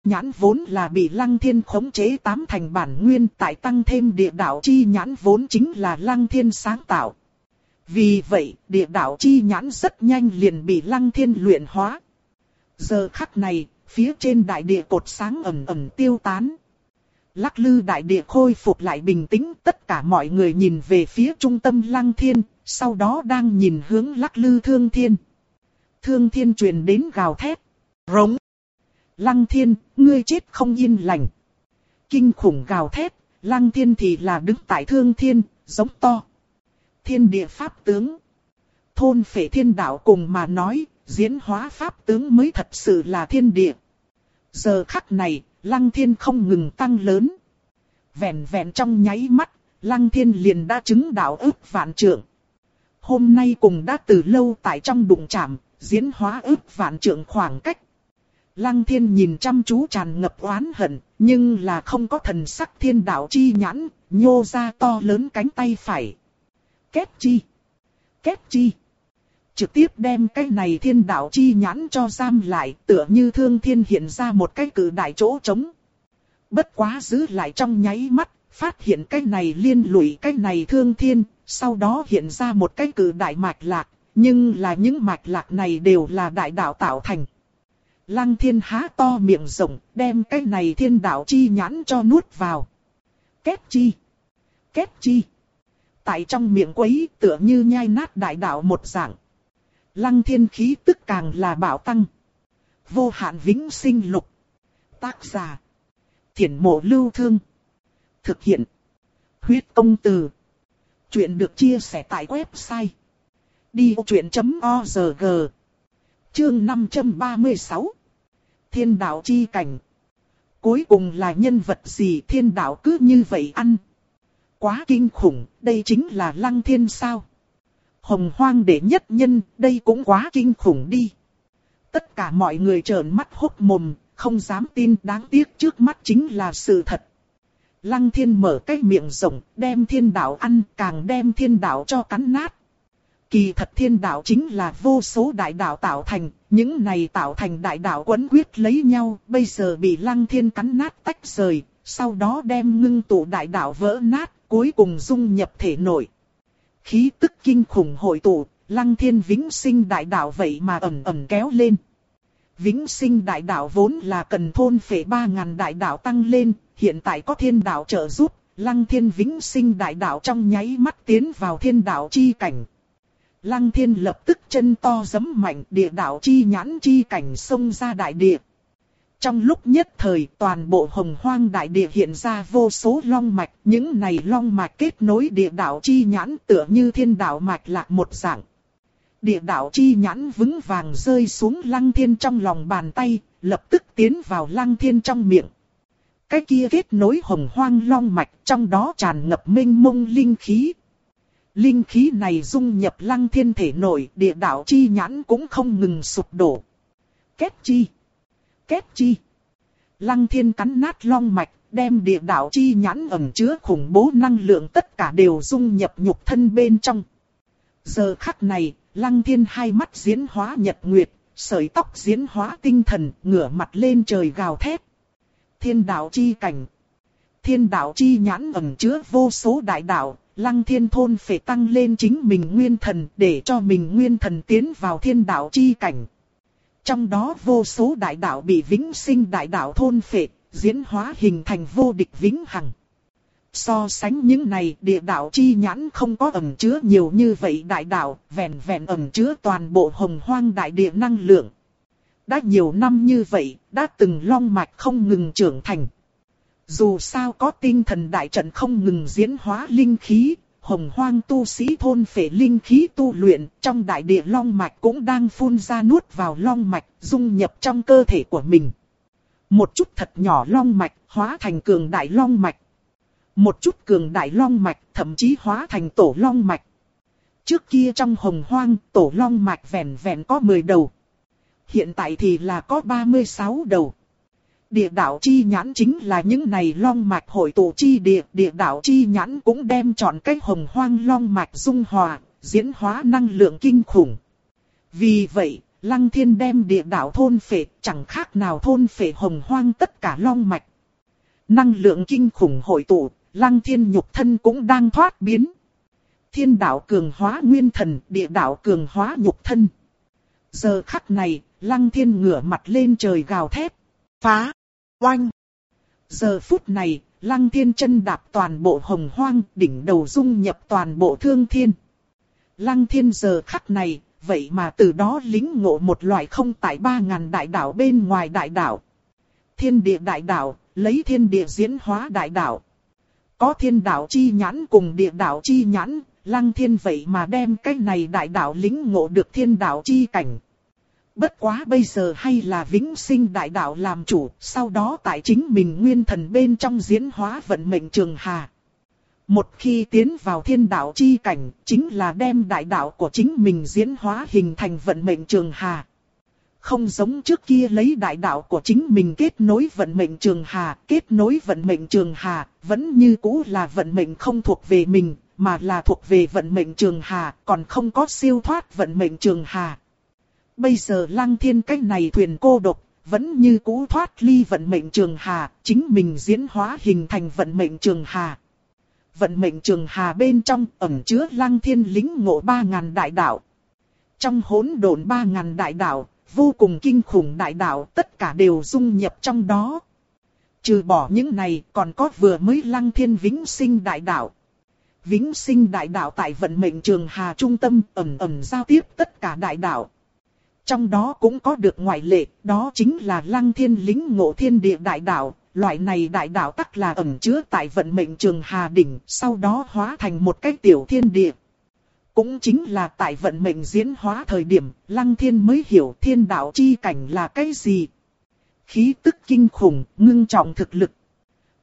nhãn vốn là bị lăng thiên khống chế tám thành bản nguyên tại tăng thêm địa đạo chi nhãn vốn chính là lăng thiên sáng tạo. Vì vậy, địa đạo chi nhãn rất nhanh liền bị lăng thiên luyện hóa. Giờ khắc này, phía trên đại địa cột sáng ẩm ẩm tiêu tán. Lắc lư đại địa khôi phục lại bình tĩnh, tất cả mọi người nhìn về phía trung tâm lăng thiên, sau đó đang nhìn hướng lắc lư thương thiên. Thương thiên truyền đến gào thét, rống. Lăng thiên, ngươi chết không yên lành. Kinh khủng gào thét, lăng thiên thì là đứng tại thương thiên, giống to. Thiên địa pháp tướng. Thôn phệ thiên đạo cùng mà nói, diễn hóa pháp tướng mới thật sự là thiên địa. Giờ khắc này, lăng thiên không ngừng tăng lớn. Vẹn vẹn trong nháy mắt, lăng thiên liền đã chứng đạo ước vạn trượng. Hôm nay cùng đã từ lâu tại trong đụng chạm, diễn hóa ước vạn trượng khoảng cách. Lăng thiên nhìn chăm chú tràn ngập oán hận, nhưng là không có thần sắc thiên đạo chi nhãn, nhô ra to lớn cánh tay phải. Kết chi? Kết chi? Trực tiếp đem cái này thiên đạo chi nhãn cho giam lại, tựa như thương thiên hiện ra một cái cử đại chỗ trống. Bất quá giữ lại trong nháy mắt, phát hiện cái này liên lụy cái này thương thiên, sau đó hiện ra một cái cử đại mạch lạc, nhưng là những mạch lạc này đều là đại đạo tạo thành. Lăng thiên há to miệng rộng, đem cái này thiên đạo chi nhãn cho nuốt vào. Kết chi? Kết chi? Tại trong miệng quấy tựa như nhai nát đại đạo một dạng. Lăng thiên khí tức càng là bảo tăng. Vô hạn vĩnh sinh lục. Tác giả. Thiển mộ lưu thương. Thực hiện. Huyết công từ. Chuyện được chia sẻ tại website. Đi chuyện.org Chương 536 Thiên đạo chi cảnh. Cuối cùng là nhân vật gì thiên đạo cứ như vậy ăn. Quá kinh khủng, đây chính là lăng thiên sao. Hồng hoang đệ nhất nhân, đây cũng quá kinh khủng đi. Tất cả mọi người trợn mắt hốc mồm, không dám tin đáng tiếc trước mắt chính là sự thật. Lăng thiên mở cái miệng rộng, đem thiên đạo ăn, càng đem thiên đạo cho cắn nát. Kỳ thật thiên đạo chính là vô số đại đạo tạo thành, những này tạo thành đại đạo quấn quyết lấy nhau, bây giờ bị lăng thiên cắn nát tách rời, sau đó đem ngưng tụ đại đạo vỡ nát, cuối cùng dung nhập thể nội. Khí tức kinh khủng hội tụ, lăng thiên vĩnh sinh đại đạo vậy mà ẩm ẩm kéo lên. Vĩnh sinh đại đạo vốn là cần thôn phệ ba ngàn đại đạo tăng lên, hiện tại có thiên đạo trợ giúp, lăng thiên vĩnh sinh đại đạo trong nháy mắt tiến vào thiên đạo chi cảnh. Lăng thiên lập tức chân to giấm mạnh địa đạo chi nhãn chi cảnh sông ra đại địa. Trong lúc nhất thời toàn bộ hồng hoang đại địa hiện ra vô số long mạch, những này long mạch kết nối địa đạo chi nhãn tựa như thiên đạo mạch lạc một dạng. Địa đạo chi nhãn vững vàng rơi xuống lăng thiên trong lòng bàn tay, lập tức tiến vào lăng thiên trong miệng. Cái kia kết nối hồng hoang long mạch trong đó tràn ngập minh mông linh khí, Linh khí này dung nhập lăng thiên thể nội, địa đạo chi nhãn cũng không ngừng sụp đổ. Kết chi? Kết chi? Lăng thiên cắn nát long mạch, đem địa đạo chi nhãn ẩn chứa khủng bố năng lượng tất cả đều dung nhập nhục thân bên trong. Giờ khắc này, lăng thiên hai mắt diễn hóa nhật nguyệt, sợi tóc diễn hóa tinh thần, ngửa mặt lên trời gào thét. Thiên đạo chi cảnh. Thiên đạo chi nhãn ẩn chứa vô số đại đạo, Lăng thiên thôn phải tăng lên chính mình nguyên thần để cho mình nguyên thần tiến vào thiên đạo chi cảnh. Trong đó vô số đại đạo bị vĩnh sinh đại đạo thôn phệ, diễn hóa hình thành vô địch vĩnh hằng. So sánh những này địa đạo chi nhãn không có ẩn chứa nhiều như vậy đại đạo, vẹn vẹn ẩn chứa toàn bộ hồng hoang đại địa năng lượng. Đã nhiều năm như vậy, đã từng long mạch không ngừng trưởng thành. Dù sao có tinh thần đại trận không ngừng diễn hóa linh khí, hồng hoang tu sĩ thôn phệ linh khí tu luyện, trong đại địa long mạch cũng đang phun ra nuốt vào long mạch, dung nhập trong cơ thể của mình. Một chút thật nhỏ long mạch, hóa thành cường đại long mạch. Một chút cường đại long mạch, thậm chí hóa thành tổ long mạch. Trước kia trong hồng hoang, tổ long mạch vẹn vẹn có 10 đầu. hiện tại thì là có 36 đầu. Địa đạo chi nhãn chính là những này long mạch hội tụ chi địa, địa đạo chi nhãn cũng đem chọn cách hồng hoang long mạch dung hòa, diễn hóa năng lượng kinh khủng. Vì vậy, Lăng Thiên đem địa đạo thôn phệ chẳng khác nào thôn phệ hồng hoang tất cả long mạch. Năng lượng kinh khủng hội tụ, Lăng Thiên nhục thân cũng đang thoát biến. Thiên đạo cường hóa nguyên thần, địa đạo cường hóa nhục thân. Giờ khắc này, Lăng Thiên ngửa mặt lên trời gào thét. Phá! Oanh! Giờ phút này, Lăng Thiên chân đạp toàn bộ hồng hoang, đỉnh đầu dung nhập toàn bộ thương thiên. Lăng Thiên giờ khắc này, vậy mà từ đó lính ngộ một loại không tại ba ngàn đại đạo bên ngoài đại đạo. Thiên địa đại đạo, lấy thiên địa diễn hóa đại đạo. Có thiên đạo chi nhãn cùng địa đạo chi nhãn, lăng thiên vậy mà đem cái này đại đạo lính ngộ được thiên đạo chi cảnh. Bất quá bây giờ hay là vĩnh sinh đại đạo làm chủ, sau đó tại chính mình nguyên thần bên trong diễn hóa vận mệnh trường hà. Một khi tiến vào thiên đạo chi cảnh, chính là đem đại đạo của chính mình diễn hóa hình thành vận mệnh trường hà. Không giống trước kia lấy đại đạo của chính mình kết nối vận mệnh trường hà, kết nối vận mệnh trường hà, vẫn như cũ là vận mệnh không thuộc về mình, mà là thuộc về vận mệnh trường hà, còn không có siêu thoát vận mệnh trường hà. Bây giờ lăng thiên cách này thuyền cô độc, vẫn như cũ thoát ly vận mệnh trường hà, chính mình diễn hóa hình thành vận mệnh trường hà. Vận mệnh trường hà bên trong ẩn chứa lăng thiên lính ngộ ba ngàn đại đạo. Trong hỗn độn ba ngàn đại đạo, vô cùng kinh khủng đại đạo tất cả đều dung nhập trong đó. Trừ bỏ những này còn có vừa mới lăng thiên vĩnh sinh đại đạo. Vĩnh sinh đại đạo tại vận mệnh trường hà trung tâm ẩn ẩn giao tiếp tất cả đại đạo. Trong đó cũng có được ngoại lệ, đó chính là lăng thiên lính ngộ thiên địa đại đạo, loại này đại đạo tắc là ẩn chứa tại vận mệnh trường Hà Đỉnh, sau đó hóa thành một cái tiểu thiên địa. Cũng chính là tại vận mệnh diễn hóa thời điểm, lăng thiên mới hiểu thiên đạo chi cảnh là cái gì. Khí tức kinh khủng, ngưng trọng thực lực.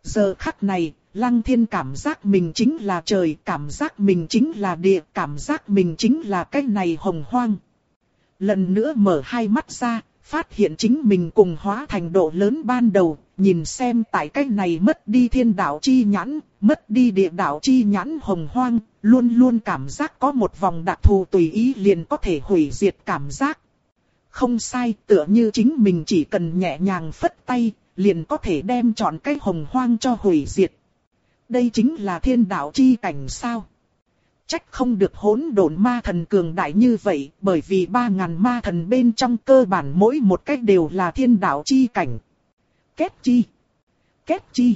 Giờ khắc này, lăng thiên cảm giác mình chính là trời, cảm giác mình chính là địa, cảm giác mình chính là cái này hồng hoang. Lần nữa mở hai mắt ra, phát hiện chính mình cùng hóa thành độ lớn ban đầu, nhìn xem tại cách này mất đi thiên đạo chi nhãn, mất đi địa đạo chi nhãn hồng hoang, luôn luôn cảm giác có một vòng đặc thù tùy ý liền có thể hủy diệt cảm giác. Không sai, tựa như chính mình chỉ cần nhẹ nhàng phất tay, liền có thể đem chọn cái hồng hoang cho hủy diệt. Đây chính là thiên đạo chi cảnh sao? Trách không được hỗn độn ma thần cường đại như vậy, bởi vì ba ngàn ma thần bên trong cơ bản mỗi một cách đều là thiên đạo chi cảnh. Kết chi? Kết chi?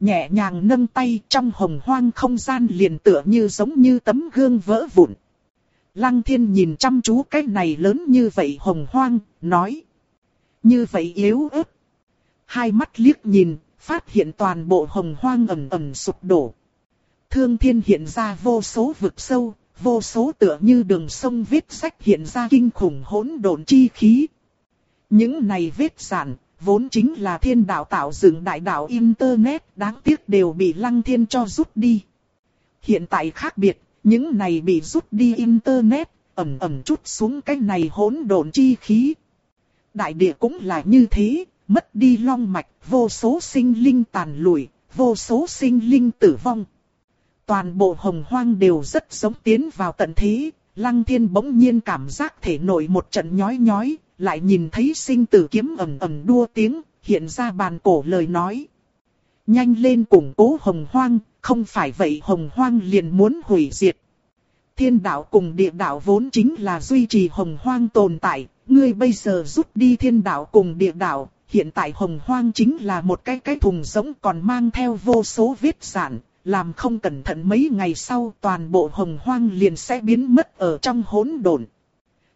Nhẹ nhàng nâng tay trong hồng hoang không gian liền tựa như giống như tấm gương vỡ vụn. Lăng thiên nhìn chăm chú cái này lớn như vậy hồng hoang, nói. Như vậy yếu ớt. Hai mắt liếc nhìn, phát hiện toàn bộ hồng hoang ẩm ẩm sụp đổ thương thiên hiện ra vô số vực sâu, vô số tựa như đường sông viết sách hiện ra kinh khủng hỗn độn chi khí. Những này vết sản, vốn chính là thiên đạo tạo dựng đại đạo Internet đáng tiếc đều bị lăng thiên cho rút đi. Hiện tại khác biệt, những này bị rút đi Internet, ẩm ẩm chút xuống cái này hỗn độn chi khí. Đại địa cũng là như thế, mất đi long mạch, vô số sinh linh tàn lụi, vô số sinh linh tử vong. Toàn bộ hồng hoang đều rất giống tiến vào tận thế, lăng thiên bỗng nhiên cảm giác thể nổi một trận nhói nhói, lại nhìn thấy sinh tử kiếm ầm ầm đua tiếng, hiện ra bàn cổ lời nói. Nhanh lên củng cố hồng hoang, không phải vậy hồng hoang liền muốn hủy diệt. Thiên đạo cùng địa đạo vốn chính là duy trì hồng hoang tồn tại, ngươi bây giờ rút đi thiên đạo cùng địa đạo, hiện tại hồng hoang chính là một cái cái thùng giống còn mang theo vô số vết sản, làm không cẩn thận mấy ngày sau toàn bộ hồng hoang liền sẽ biến mất ở trong hỗn độn.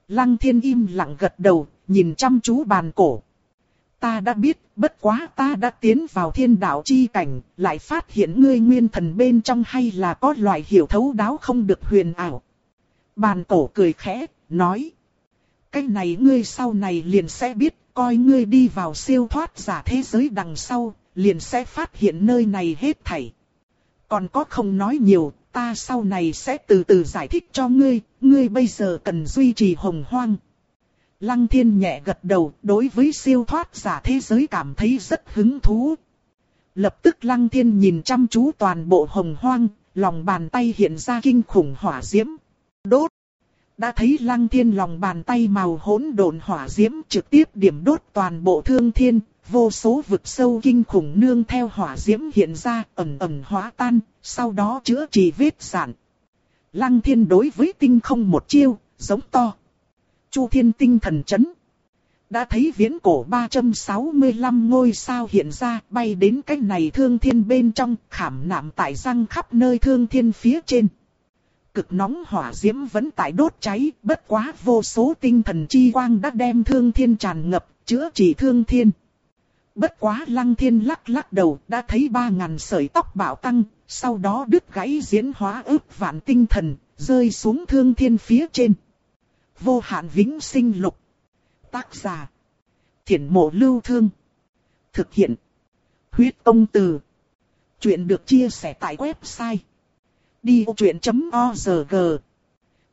Lăng thiên im lặng gật đầu, nhìn chăm chú bàn cổ. Ta đã biết, bất quá ta đã tiến vào thiên đạo chi cảnh, lại phát hiện ngươi nguyên thần bên trong hay là có loại hiểu thấu đáo không được huyền ảo. Bàn cổ cười khẽ, nói. Cái này ngươi sau này liền sẽ biết, coi ngươi đi vào siêu thoát giả thế giới đằng sau, liền sẽ phát hiện nơi này hết thảy. Còn có không nói nhiều, ta sau này sẽ từ từ giải thích cho ngươi, ngươi bây giờ cần duy trì hồng hoang. Lăng thiên nhẹ gật đầu, đối với siêu thoát giả thế giới cảm thấy rất hứng thú. Lập tức lăng thiên nhìn chăm chú toàn bộ hồng hoang, lòng bàn tay hiện ra kinh khủng hỏa diễm. Đốt! Đã thấy lăng thiên lòng bàn tay màu hỗn độn hỏa diễm trực tiếp điểm đốt toàn bộ thương thiên, vô số vực sâu kinh khủng nương theo hỏa diễm hiện ra ẩn ẩn hóa tan, sau đó chữa trị vết sản. Lăng thiên đối với tinh không một chiêu, giống to. Chu thiên tinh thần chấn. Đã thấy viễn cổ 365 ngôi sao hiện ra bay đến cách này thương thiên bên trong khảm nạm tại răng khắp nơi thương thiên phía trên. Cực nóng hỏa diễm vẫn tại đốt cháy, bất quá vô số tinh thần chi quang đã đem thương thiên tràn ngập, chữa trị thương thiên. Bất quá lăng thiên lắc lắc đầu đã thấy ba ngàn sợi tóc bạo tăng, sau đó đứt gãy diễn hóa ức vạn tinh thần, rơi xuống thương thiên phía trên. Vô hạn vĩnh sinh lục. Tác giả. Thiển mộ lưu thương. Thực hiện. Huyết công từ. Chuyện được chia sẻ tại website. Đi vô chuyện.org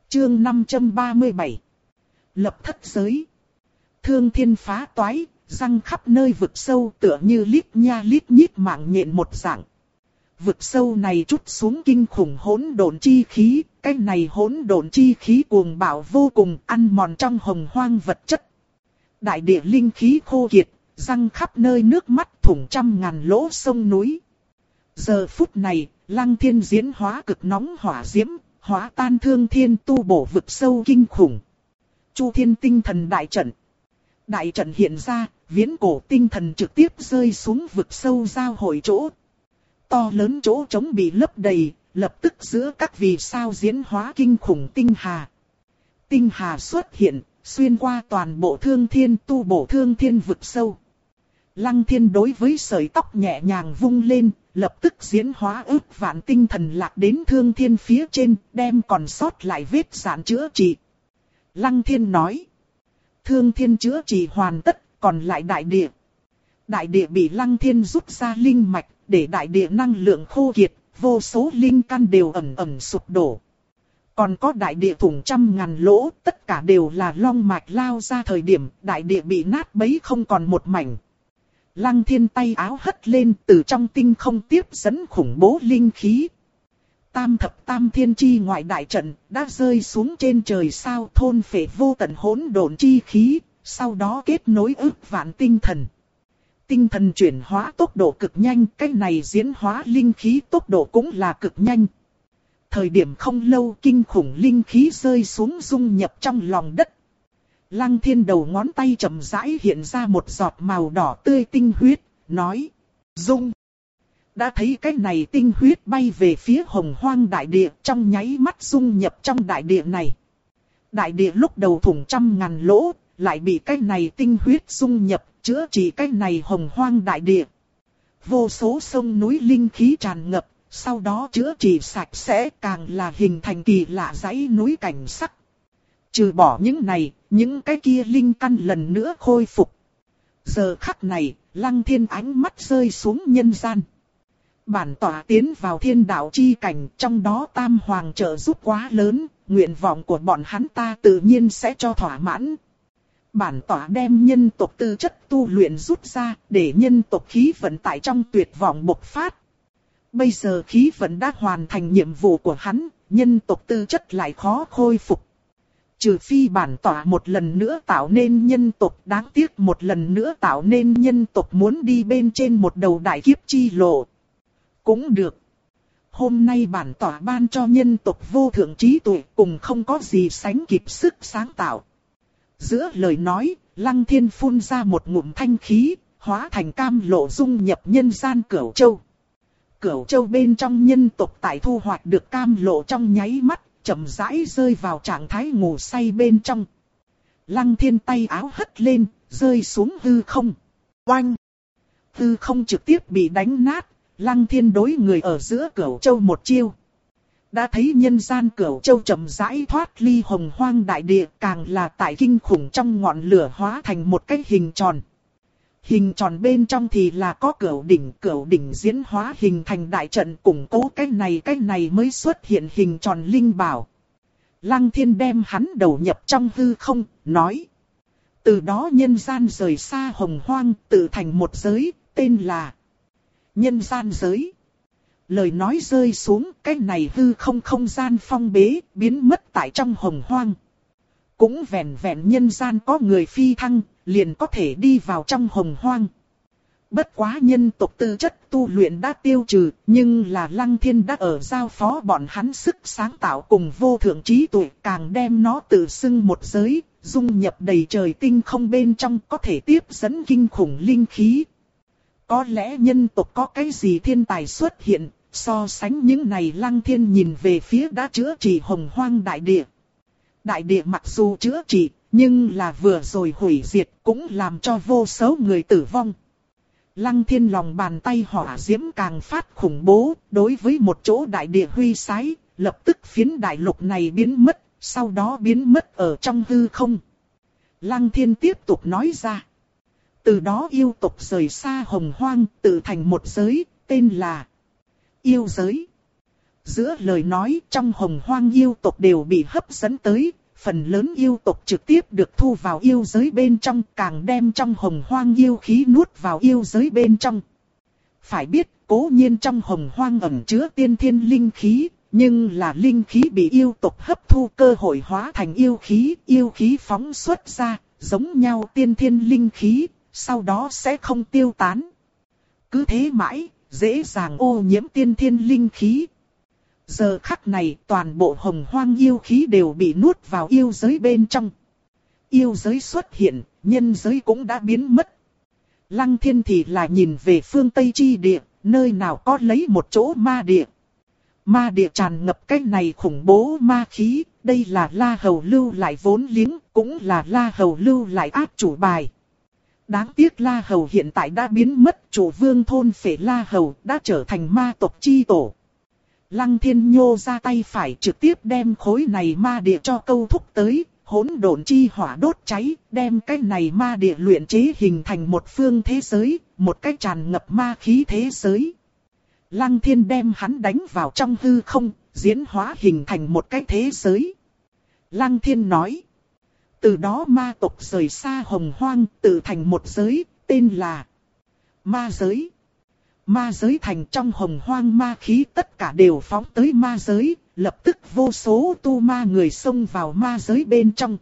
Chương 537 Lập thất giới Thương thiên phá toái, răng khắp nơi vực sâu tựa như lít nha lít nhít mạng nhện một dạng. Vực sâu này chút xuống kinh khủng hỗn độn chi khí, cái này hỗn độn chi khí cuồng bạo vô cùng ăn mòn trong hồng hoang vật chất. Đại địa linh khí khô kiệt, răng khắp nơi nước mắt thủng trăm ngàn lỗ sông núi. Giờ phút này, lăng thiên diễn hóa cực nóng hỏa diễm, hóa tan thương thiên tu bổ vực sâu kinh khủng. Chu thiên tinh thần đại trận. Đại trận hiện ra, viễn cổ tinh thần trực tiếp rơi xuống vực sâu giao hội chỗ. To lớn chỗ trống bị lấp đầy, lập tức giữa các vì sao diễn hóa kinh khủng tinh hà. Tinh hà xuất hiện, xuyên qua toàn bộ thương thiên tu bổ thương thiên vực sâu. Lăng thiên đối với sợi tóc nhẹ nhàng vung lên, lập tức diễn hóa ước vạn tinh thần lạc đến thương thiên phía trên, đem còn sót lại vết giản chữa trị. Lăng thiên nói, thương thiên chữa trị hoàn tất, còn lại đại địa. Đại địa bị lăng thiên rút ra linh mạch, để đại địa năng lượng khô kiệt, vô số linh căn đều ẩm ẩm sụp đổ. Còn có đại địa thủng trăm ngàn lỗ, tất cả đều là long mạch lao ra thời điểm đại địa bị nát bấy không còn một mảnh. Lăng thiên tay áo hất lên từ trong tinh không tiếp dẫn khủng bố linh khí. Tam thập tam thiên chi ngoại đại trận đã rơi xuống trên trời sao thôn phệ vô tận hỗn độn chi khí, sau đó kết nối ức vạn tinh thần. Tinh thần chuyển hóa tốc độ cực nhanh, cái này diễn hóa linh khí tốc độ cũng là cực nhanh. Thời điểm không lâu kinh khủng linh khí rơi xuống dung nhập trong lòng đất. Lăng thiên đầu ngón tay chậm rãi hiện ra một giọt màu đỏ tươi tinh huyết, nói. Dung. Đã thấy cái này tinh huyết bay về phía hồng hoang đại địa trong nháy mắt dung nhập trong đại địa này. Đại địa lúc đầu thủng trăm ngàn lỗ, lại bị cái này tinh huyết dung nhập, chữa trị cái này hồng hoang đại địa. Vô số sông núi linh khí tràn ngập, sau đó chữa trị sạch sẽ càng là hình thành kỳ lạ dãy núi cảnh sắc. Trừ bỏ những này, những cái kia linh căn lần nữa khôi phục. Giờ khắc này, lăng thiên ánh mắt rơi xuống nhân gian. Bản tỏa tiến vào thiên đạo chi cảnh, trong đó tam hoàng trợ giúp quá lớn, nguyện vọng của bọn hắn ta tự nhiên sẽ cho thỏa mãn. Bản tỏa đem nhân tộc tư chất tu luyện rút ra, để nhân tộc khí vận tại trong tuyệt vọng bộc phát. Bây giờ khí vận đã hoàn thành nhiệm vụ của hắn, nhân tộc tư chất lại khó khôi phục. Trừ phi bản tỏa một lần nữa tạo nên nhân tộc đáng tiếc một lần nữa tạo nên nhân tộc muốn đi bên trên một đầu đại kiếp chi lộ. Cũng được. Hôm nay bản tỏa ban cho nhân tộc vô thượng trí tuệ cùng không có gì sánh kịp sức sáng tạo. Giữa lời nói, lăng thiên phun ra một ngụm thanh khí, hóa thành cam lộ dung nhập nhân gian cửu châu. Cửu châu bên trong nhân tộc tại thu hoạch được cam lộ trong nháy mắt, chậm rãi rơi vào trạng thái ngủ say bên trong. Lăng thiên tay áo hất lên, rơi xuống hư không. Oanh! Hư không trực tiếp bị đánh nát, lăng thiên đối người ở giữa cửu châu một chiêu. Đã thấy nhân gian cửu châu chậm rãi thoát ly hồng hoang đại địa càng là tại kinh khủng trong ngọn lửa hóa thành một cái hình tròn. Hình tròn bên trong thì là có cửu đỉnh, cửu đỉnh diễn hóa hình thành đại trận củng cố cái này cái này mới xuất hiện hình tròn linh bảo. Lăng thiên đem hắn đầu nhập trong hư không, nói. Từ đó nhân gian rời xa hồng hoang tự thành một giới, tên là nhân gian giới. Lời nói rơi xuống, cái này hư không không gian phong bế, biến mất tại trong hồng hoang. Cũng vẹn vẹn nhân gian có người phi thăng, liền có thể đi vào trong hồng hoang. Bất quá nhân tộc tư chất tu luyện đã tiêu trừ, nhưng là lăng thiên đã ở giao phó bọn hắn sức sáng tạo cùng vô thượng trí tuệ càng đem nó tự xưng một giới, dung nhập đầy trời tinh không bên trong có thể tiếp dẫn kinh khủng linh khí. Có lẽ nhân tộc có cái gì thiên tài xuất hiện, so sánh những này lăng thiên nhìn về phía đã chữa trị hồng hoang đại địa. Đại địa mặc dù chữa trị, nhưng là vừa rồi hủy diệt cũng làm cho vô số người tử vong. Lăng thiên lòng bàn tay hỏa diễm càng phát khủng bố, đối với một chỗ đại địa huy sái, lập tức phiến đại lục này biến mất, sau đó biến mất ở trong hư không. Lăng thiên tiếp tục nói ra. Từ đó yêu tộc rời xa hồng hoang, tự thành một giới, tên là yêu giới. Giữa lời nói trong hồng hoang yêu tộc đều bị hấp dẫn tới, phần lớn yêu tộc trực tiếp được thu vào yêu giới bên trong càng đem trong hồng hoang yêu khí nuốt vào yêu giới bên trong. Phải biết, cố nhiên trong hồng hoang ẩn chứa tiên thiên linh khí, nhưng là linh khí bị yêu tộc hấp thu cơ hội hóa thành yêu khí, yêu khí phóng xuất ra, giống nhau tiên thiên linh khí, sau đó sẽ không tiêu tán. Cứ thế mãi, dễ dàng ô nhiễm tiên thiên linh khí, Giờ khắc này toàn bộ hồng hoang yêu khí đều bị nuốt vào yêu giới bên trong. Yêu giới xuất hiện, nhân giới cũng đã biến mất. Lăng thiên thì là nhìn về phương Tây chi địa, nơi nào có lấy một chỗ ma địa. Ma địa tràn ngập cái này khủng bố ma khí, đây là la hầu lưu lại vốn liếng, cũng là la hầu lưu lại áp chủ bài. Đáng tiếc la hầu hiện tại đã biến mất, chủ vương thôn phệ la hầu đã trở thành ma tộc chi tổ. Lăng thiên nhô ra tay phải trực tiếp đem khối này ma địa cho câu thúc tới, hỗn độn chi hỏa đốt cháy, đem cái này ma địa luyện chế hình thành một phương thế giới, một cái tràn ngập ma khí thế giới. Lăng thiên đem hắn đánh vào trong hư không, diễn hóa hình thành một cái thế giới. Lăng thiên nói. Từ đó ma tộc rời xa hồng hoang, tự thành một giới, tên là ma giới. Ma giới thành trong hồng hoang ma khí tất cả đều phóng tới ma giới, lập tức vô số tu ma người xông vào ma giới bên trong.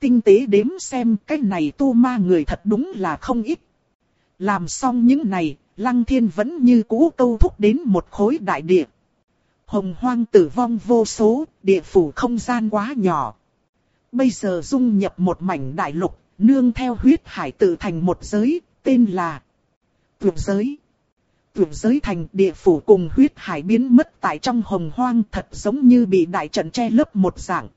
Tinh tế đếm xem cái này tu ma người thật đúng là không ít. Làm xong những này, Lăng Thiên vẫn như cũ câu thúc đến một khối đại địa. Hồng hoang tử vong vô số, địa phủ không gian quá nhỏ. Bây giờ dung nhập một mảnh đại lục, nương theo huyết hải tự thành một giới, tên là Tuyệt giới tuyển giới thành địa phủ cùng huyết hải biến mất tại trong hồng hoang thật giống như bị đại trận che lấp một dạng.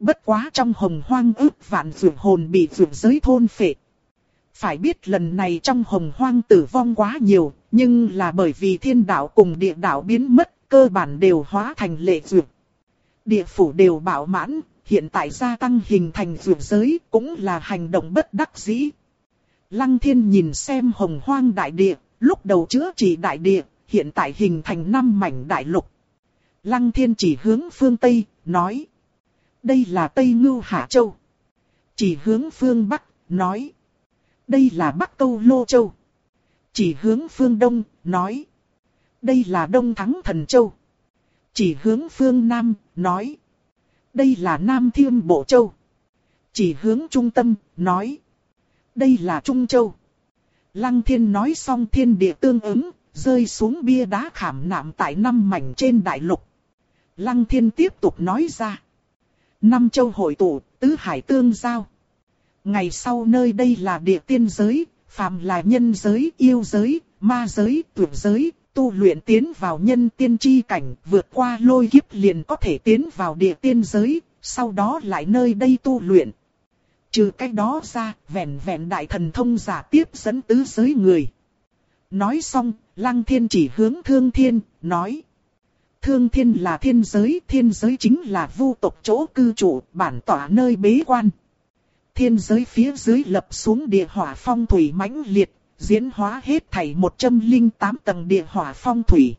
Bất quá trong hồng hoang ước vạn vượt hồn bị vượt giới thôn phệ. Phải biết lần này trong hồng hoang tử vong quá nhiều, nhưng là bởi vì thiên đạo cùng địa đạo biến mất, cơ bản đều hóa thành lệ vượt. Địa phủ đều bảo mãn, hiện tại gia tăng hình thành vượt giới cũng là hành động bất đắc dĩ. Lăng thiên nhìn xem hồng hoang đại địa, Lúc đầu chữa trị đại địa, hiện tại hình thành năm mảnh đại lục. Lăng thiên chỉ hướng phương Tây, nói. Đây là Tây Ngưu Hạ Châu. Chỉ hướng phương Bắc, nói. Đây là Bắc Câu Lô Châu. Chỉ hướng phương Đông, nói. Đây là Đông Thắng Thần Châu. Chỉ hướng phương Nam, nói. Đây là Nam Thiêm Bộ Châu. Chỉ hướng trung tâm, nói. Đây là Trung Châu. Lăng thiên nói xong thiên địa tương ứng, rơi xuống bia đá khảm nạm tại năm mảnh trên đại lục. Lăng thiên tiếp tục nói ra. Năm châu hội tụ, tứ hải tương giao. Ngày sau nơi đây là địa tiên giới, phàm là nhân giới, yêu giới, ma giới, tuyệt giới, tu luyện tiến vào nhân tiên tri cảnh, vượt qua lôi kiếp liền có thể tiến vào địa tiên giới, sau đó lại nơi đây tu luyện. Trừ cái đó ra, vẹn vẹn đại thần thông giả tiếp dẫn tứ giới người. Nói xong, lăng thiên chỉ hướng thương thiên, nói. Thương thiên là thiên giới, thiên giới chính là vu tộc chỗ cư trụ, bản tỏa nơi bế quan. Thiên giới phía dưới lập xuống địa hỏa phong thủy mãnh liệt, diễn hóa hết thảy 108 tầng địa hỏa phong thủy.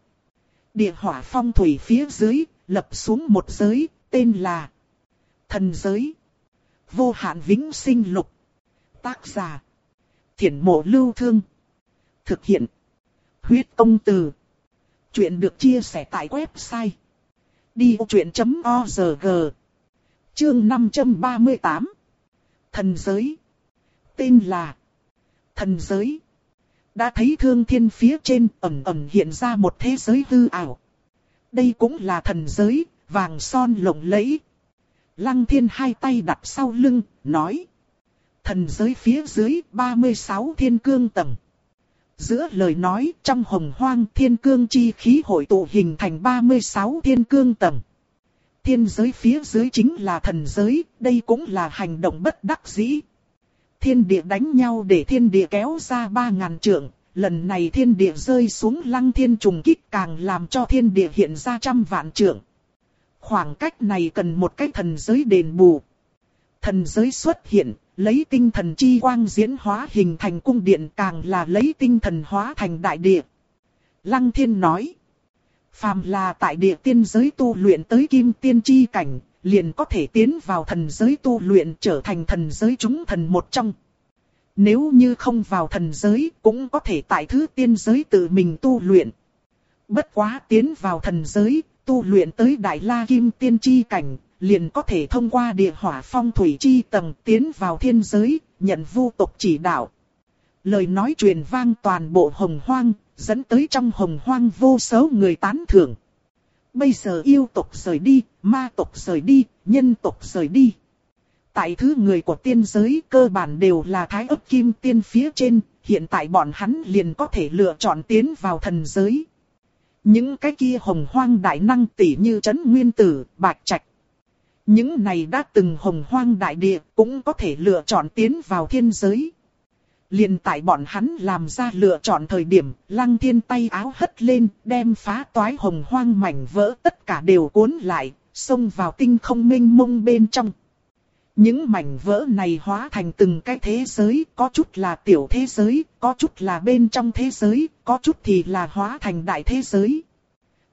Địa hỏa phong thủy phía dưới, lập xuống một giới, tên là thần giới vô hạn vĩnh sinh lục. Tác giả. Thiển mộ lưu thương. Thực hiện. Huyết công từ. Chuyện được chia sẻ tại website. Đi vô chuyện.org Chương 538 Thần giới Tên là Thần giới đã thấy thương thiên phía trên ẩn ẩn hiện ra một thế giới hư ảo. Đây cũng là thần giới, vàng son lộng lẫy. Lăng thiên hai tay đặt sau lưng, nói. Thần giới phía dưới 36 thiên cương tầng. Giữa lời nói trong hồng hoang thiên cương chi khí hội tụ hình thành 36 thiên cương tầng. Thiên giới phía dưới chính là thần giới, đây cũng là hành động bất đắc dĩ. Thiên địa đánh nhau để thiên địa kéo ra ba ngàn trượng, lần này thiên địa rơi xuống lăng thiên trùng kích càng làm cho thiên địa hiện ra trăm vạn trượng. Khoảng cách này cần một cái thần giới đền bù. Thần giới xuất hiện, lấy tinh thần chi quang diễn hóa hình thành cung điện càng là lấy tinh thần hóa thành đại địa. Lăng thiên nói. Phàm là tại địa tiên giới tu luyện tới kim tiên chi cảnh, liền có thể tiến vào thần giới tu luyện trở thành thần giới chúng thần một trong. Nếu như không vào thần giới, cũng có thể tại thứ tiên giới tự mình tu luyện. Bất quá tiến vào thần giới, tu luyện tới đại la kim tiên chi cảnh, liền có thể thông qua địa hỏa phong thủy chi tầng tiến vào thiên giới, nhận vu tộc chỉ đạo. Lời nói truyền vang toàn bộ hồng hoang, dẫn tới trong hồng hoang vô số người tán thưởng. Bây giờ yêu tộc rời đi, ma tộc rời đi, nhân tộc rời đi. Tại thứ người của tiên giới cơ bản đều là thái ấp kim tiên phía trên, hiện tại bọn hắn liền có thể lựa chọn tiến vào thần giới. Những cái kia hồng hoang đại năng tỷ như chấn nguyên tử, bạch trạch. Những này đã từng hồng hoang đại địa cũng có thể lựa chọn tiến vào thiên giới. Liền tại bọn hắn làm ra lựa chọn thời điểm, lăng thiên tay áo hất lên, đem phá toái hồng hoang mảnh vỡ tất cả đều cuốn lại, xông vào tinh không minh mông bên trong. Những mảnh vỡ này hóa thành từng cái thế giới, có chút là tiểu thế giới, có chút là bên trong thế giới, có chút thì là hóa thành đại thế giới.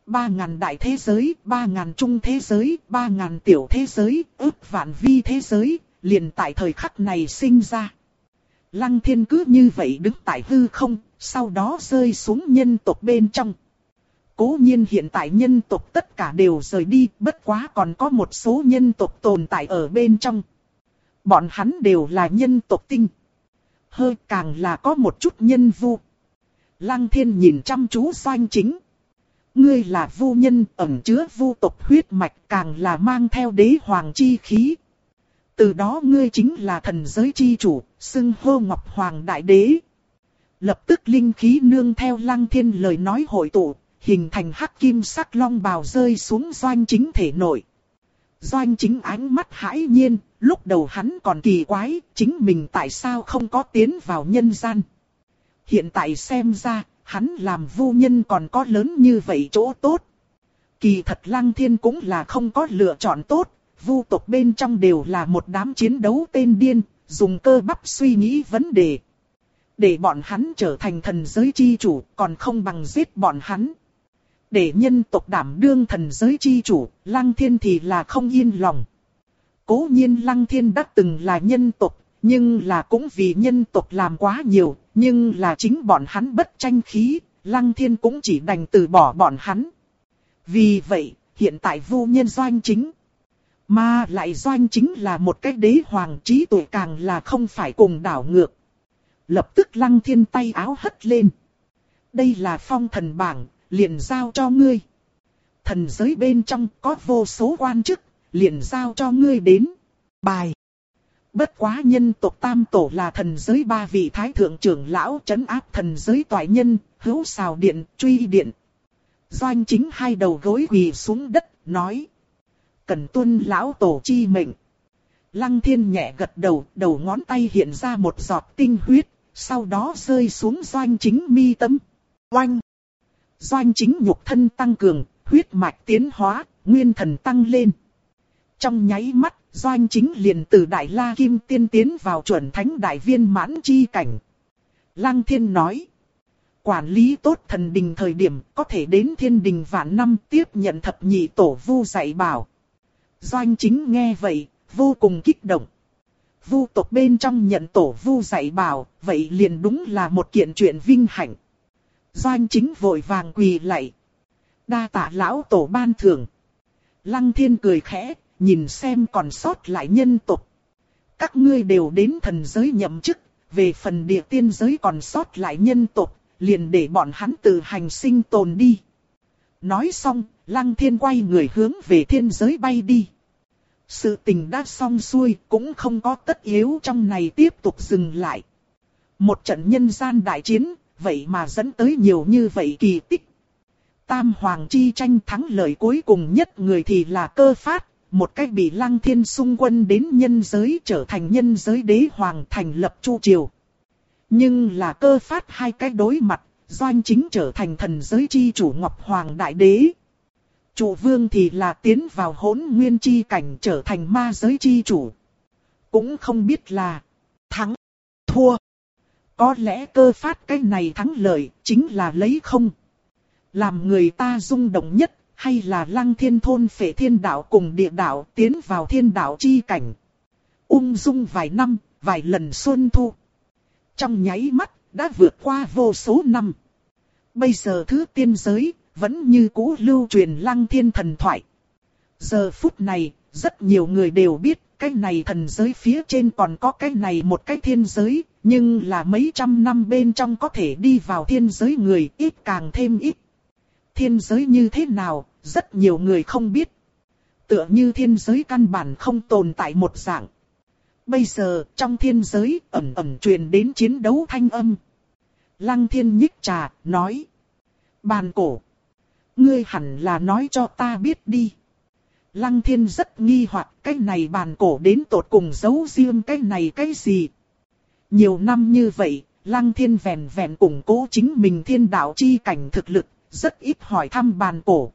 Ba ngàn đại thế giới, ba ngàn trung thế giới, ba ngàn tiểu thế giới, ước vạn vi thế giới, liền tại thời khắc này sinh ra. Lăng thiên cứ như vậy đứng tại hư không, sau đó rơi xuống nhân tộc bên trong. Cố nhiên hiện tại nhân tộc tất cả đều rời đi, bất quá còn có một số nhân tộc tồn tại ở bên trong. Bọn hắn đều là nhân tộc tinh. Hơi càng là có một chút nhân vu. Lăng thiên nhìn chăm chú doanh chính. Ngươi là vu nhân ẩn chứa vu tộc huyết mạch càng là mang theo đế hoàng chi khí. Từ đó ngươi chính là thần giới chi chủ, xưng hô ngọc hoàng đại đế. Lập tức linh khí nương theo lăng thiên lời nói hội tụ, hình thành hắc kim sắc long bào rơi xuống doanh chính thể nội. Doanh chính ánh mắt hãi nhiên, lúc đầu hắn còn kỳ quái, chính mình tại sao không có tiến vào nhân gian. Hiện tại xem ra, hắn làm vu nhân còn có lớn như vậy chỗ tốt. Kỳ thật lăng thiên cũng là không có lựa chọn tốt, vu tộc bên trong đều là một đám chiến đấu tên điên, dùng cơ bắp suy nghĩ vấn đề. Để bọn hắn trở thành thần giới chi chủ, còn không bằng giết bọn hắn. Để nhân tộc đảm đương thần giới chi chủ, lăng thiên thì là không yên lòng. Cố nhiên lăng thiên đã từng là nhân tộc, nhưng là cũng vì nhân tộc làm quá nhiều, nhưng là chính bọn hắn bất tranh khí, lăng thiên cũng chỉ đành từ bỏ bọn hắn. Vì vậy, hiện tại Vu nhân doanh chính. Mà lại doanh chính là một cái đế hoàng trí tuổi càng là không phải cùng đảo ngược. Lập tức lăng thiên tay áo hất lên. Đây là phong thần bảng, liền giao cho ngươi. Thần giới bên trong có vô số quan chức, liền giao cho ngươi đến. Bài. Bất quá nhân tộc tam tổ là thần giới ba vị thái thượng trưởng lão chấn áp thần giới toại nhân, hữu xào điện, truy điện. Doanh chính hai đầu gối quỳ xuống đất, nói. Cần tuân lão tổ chi mệnh. Lăng thiên nhẹ gật đầu, đầu ngón tay hiện ra một giọt tinh huyết, sau đó rơi xuống doanh chính mi tâm. Oanh! Doanh chính nhục thân tăng cường, huyết mạch tiến hóa, nguyên thần tăng lên. Trong nháy mắt, doanh chính liền từ Đại La Kim tiên tiến vào chuẩn thánh đại viên mãn chi cảnh. Lăng thiên nói. Quản lý tốt thần đình thời điểm có thể đến thiên đình vạn năm tiếp nhận thập nhị tổ vu dạy bảo. Doanh chính nghe vậy, vô cùng kích động. vu tộc bên trong nhận tổ vu dạy bảo, vậy liền đúng là một kiện chuyện vinh hạnh. Doanh chính vội vàng quỳ lạy. Đa tạ lão tổ ban thưởng. Lăng thiên cười khẽ, nhìn xem còn sót lại nhân tộc. Các ngươi đều đến thần giới nhậm chức, về phần địa tiên giới còn sót lại nhân tộc, liền để bọn hắn tự hành sinh tồn đi. Nói xong, lăng thiên quay người hướng về thiên giới bay đi. Sự tình đã xong xuôi, cũng không có tất yếu trong này tiếp tục dừng lại. Một trận nhân gian đại chiến, vậy mà dẫn tới nhiều như vậy kỳ tích. Tam Hoàng chi tranh thắng lợi cuối cùng nhất người thì là cơ phát, một cách bị lăng thiên xung quân đến nhân giới trở thành nhân giới đế hoàng thành lập chu triều. Nhưng là cơ phát hai cách đối mặt, doanh chính trở thành thần giới chi chủ Ngọc Hoàng Đại Đế. Chủ vương thì là tiến vào hỗn nguyên chi cảnh trở thành ma giới chi chủ. Cũng không biết là thắng, thua. Có lẽ cơ phát cái này thắng lợi chính là lấy không. Làm người ta rung động nhất hay là lăng thiên thôn phệ thiên đạo cùng địa đạo tiến vào thiên đạo chi cảnh. Ung dung vài năm, vài lần xuân thu. Trong nháy mắt, đã vượt qua vô số năm. Bây giờ thứ tiên giới, vẫn như cũ lưu truyền lăng thiên thần thoại. Giờ phút này, rất nhiều người đều biết, cái này thần giới phía trên còn có cái này một cái thiên giới, nhưng là mấy trăm năm bên trong có thể đi vào thiên giới người ít càng thêm ít. Thiên giới như thế nào, rất nhiều người không biết. Tựa như thiên giới căn bản không tồn tại một dạng. Bây giờ, trong thiên giới, ẩm ẩm truyền đến chiến đấu thanh âm. Lăng thiên nhích trà, nói. Bàn cổ. Ngươi hẳn là nói cho ta biết đi. Lăng thiên rất nghi hoặc cái này bàn cổ đến tột cùng giấu riêng cái này cái gì. Nhiều năm như vậy, lăng thiên vẹn vẹn củng cố chính mình thiên đạo chi cảnh thực lực, rất ít hỏi thăm bàn cổ.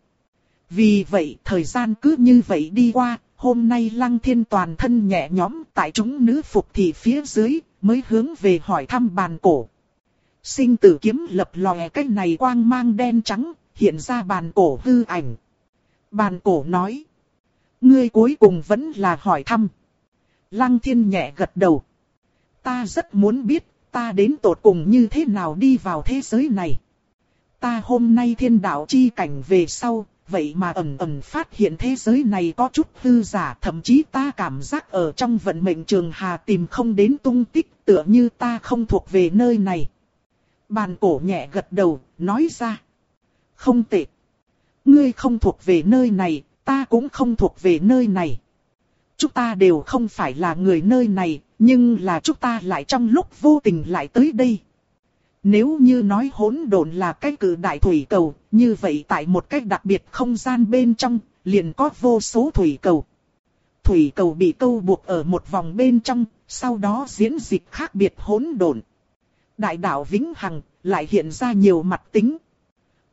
Vì vậy thời gian cứ như vậy đi qua, hôm nay lăng thiên toàn thân nhẹ nhõm tại chúng nữ phục thị phía dưới, mới hướng về hỏi thăm bàn cổ. Sinh tử kiếm lập lòe cái này quang mang đen trắng, hiện ra bàn cổ hư ảnh. Bàn cổ nói. Ngươi cuối cùng vẫn là hỏi thăm. Lăng thiên nhẹ gật đầu. Ta rất muốn biết, ta đến tột cùng như thế nào đi vào thế giới này. Ta hôm nay thiên đạo chi cảnh về sau, vậy mà ẩn ẩn phát hiện thế giới này có chút hư giả, thậm chí ta cảm giác ở trong vận mệnh trường hà tìm không đến tung tích, tựa như ta không thuộc về nơi này. Bàn cổ nhẹ gật đầu, nói ra. Không tệ. Ngươi không thuộc về nơi này, ta cũng không thuộc về nơi này. Chúng ta đều không phải là người nơi này, nhưng là chúng ta lại trong lúc vô tình lại tới đây. Nếu như nói hỗn độn là cái cử đại thủy cầu, như vậy tại một cách đặc biệt không gian bên trong, liền có vô số thủy cầu. Thủy cầu bị câu buộc ở một vòng bên trong, sau đó diễn dịch khác biệt hỗn độn. Đại đạo Vĩnh Hằng lại hiện ra nhiều mặt tính.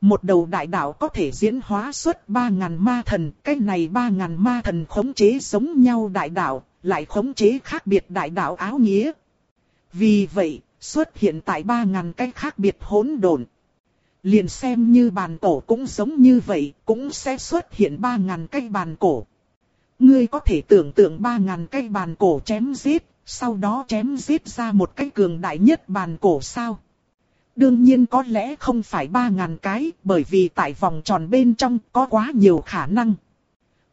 Một đầu đại đạo có thể diễn hóa suốt 3.000 ma thần, cái này 3.000 ma thần khống chế giống nhau đại đạo, lại khống chế khác biệt đại đạo áo nghĩa. Vì vậy, xuất hiện tại 3.000 cái khác biệt hỗn độn. Liền xem như bàn cổ cũng giống như vậy, cũng sẽ xuất hiện 3.000 cái bàn cổ. Ngươi có thể tưởng tượng 3.000 cái bàn cổ chém giết, sau đó chém giết ra một cái cường đại nhất bàn cổ sao? Đương nhiên có lẽ không phải 3.000 cái, bởi vì tại vòng tròn bên trong có quá nhiều khả năng.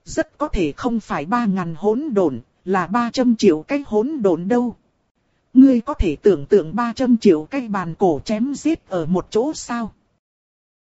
Rất có thể không phải 3.000 hỗn độn, là 300 triệu cái hỗn độn đâu. Ngươi có thể tưởng tượng 300 triệu cái bàn cổ chém giết ở một chỗ sao?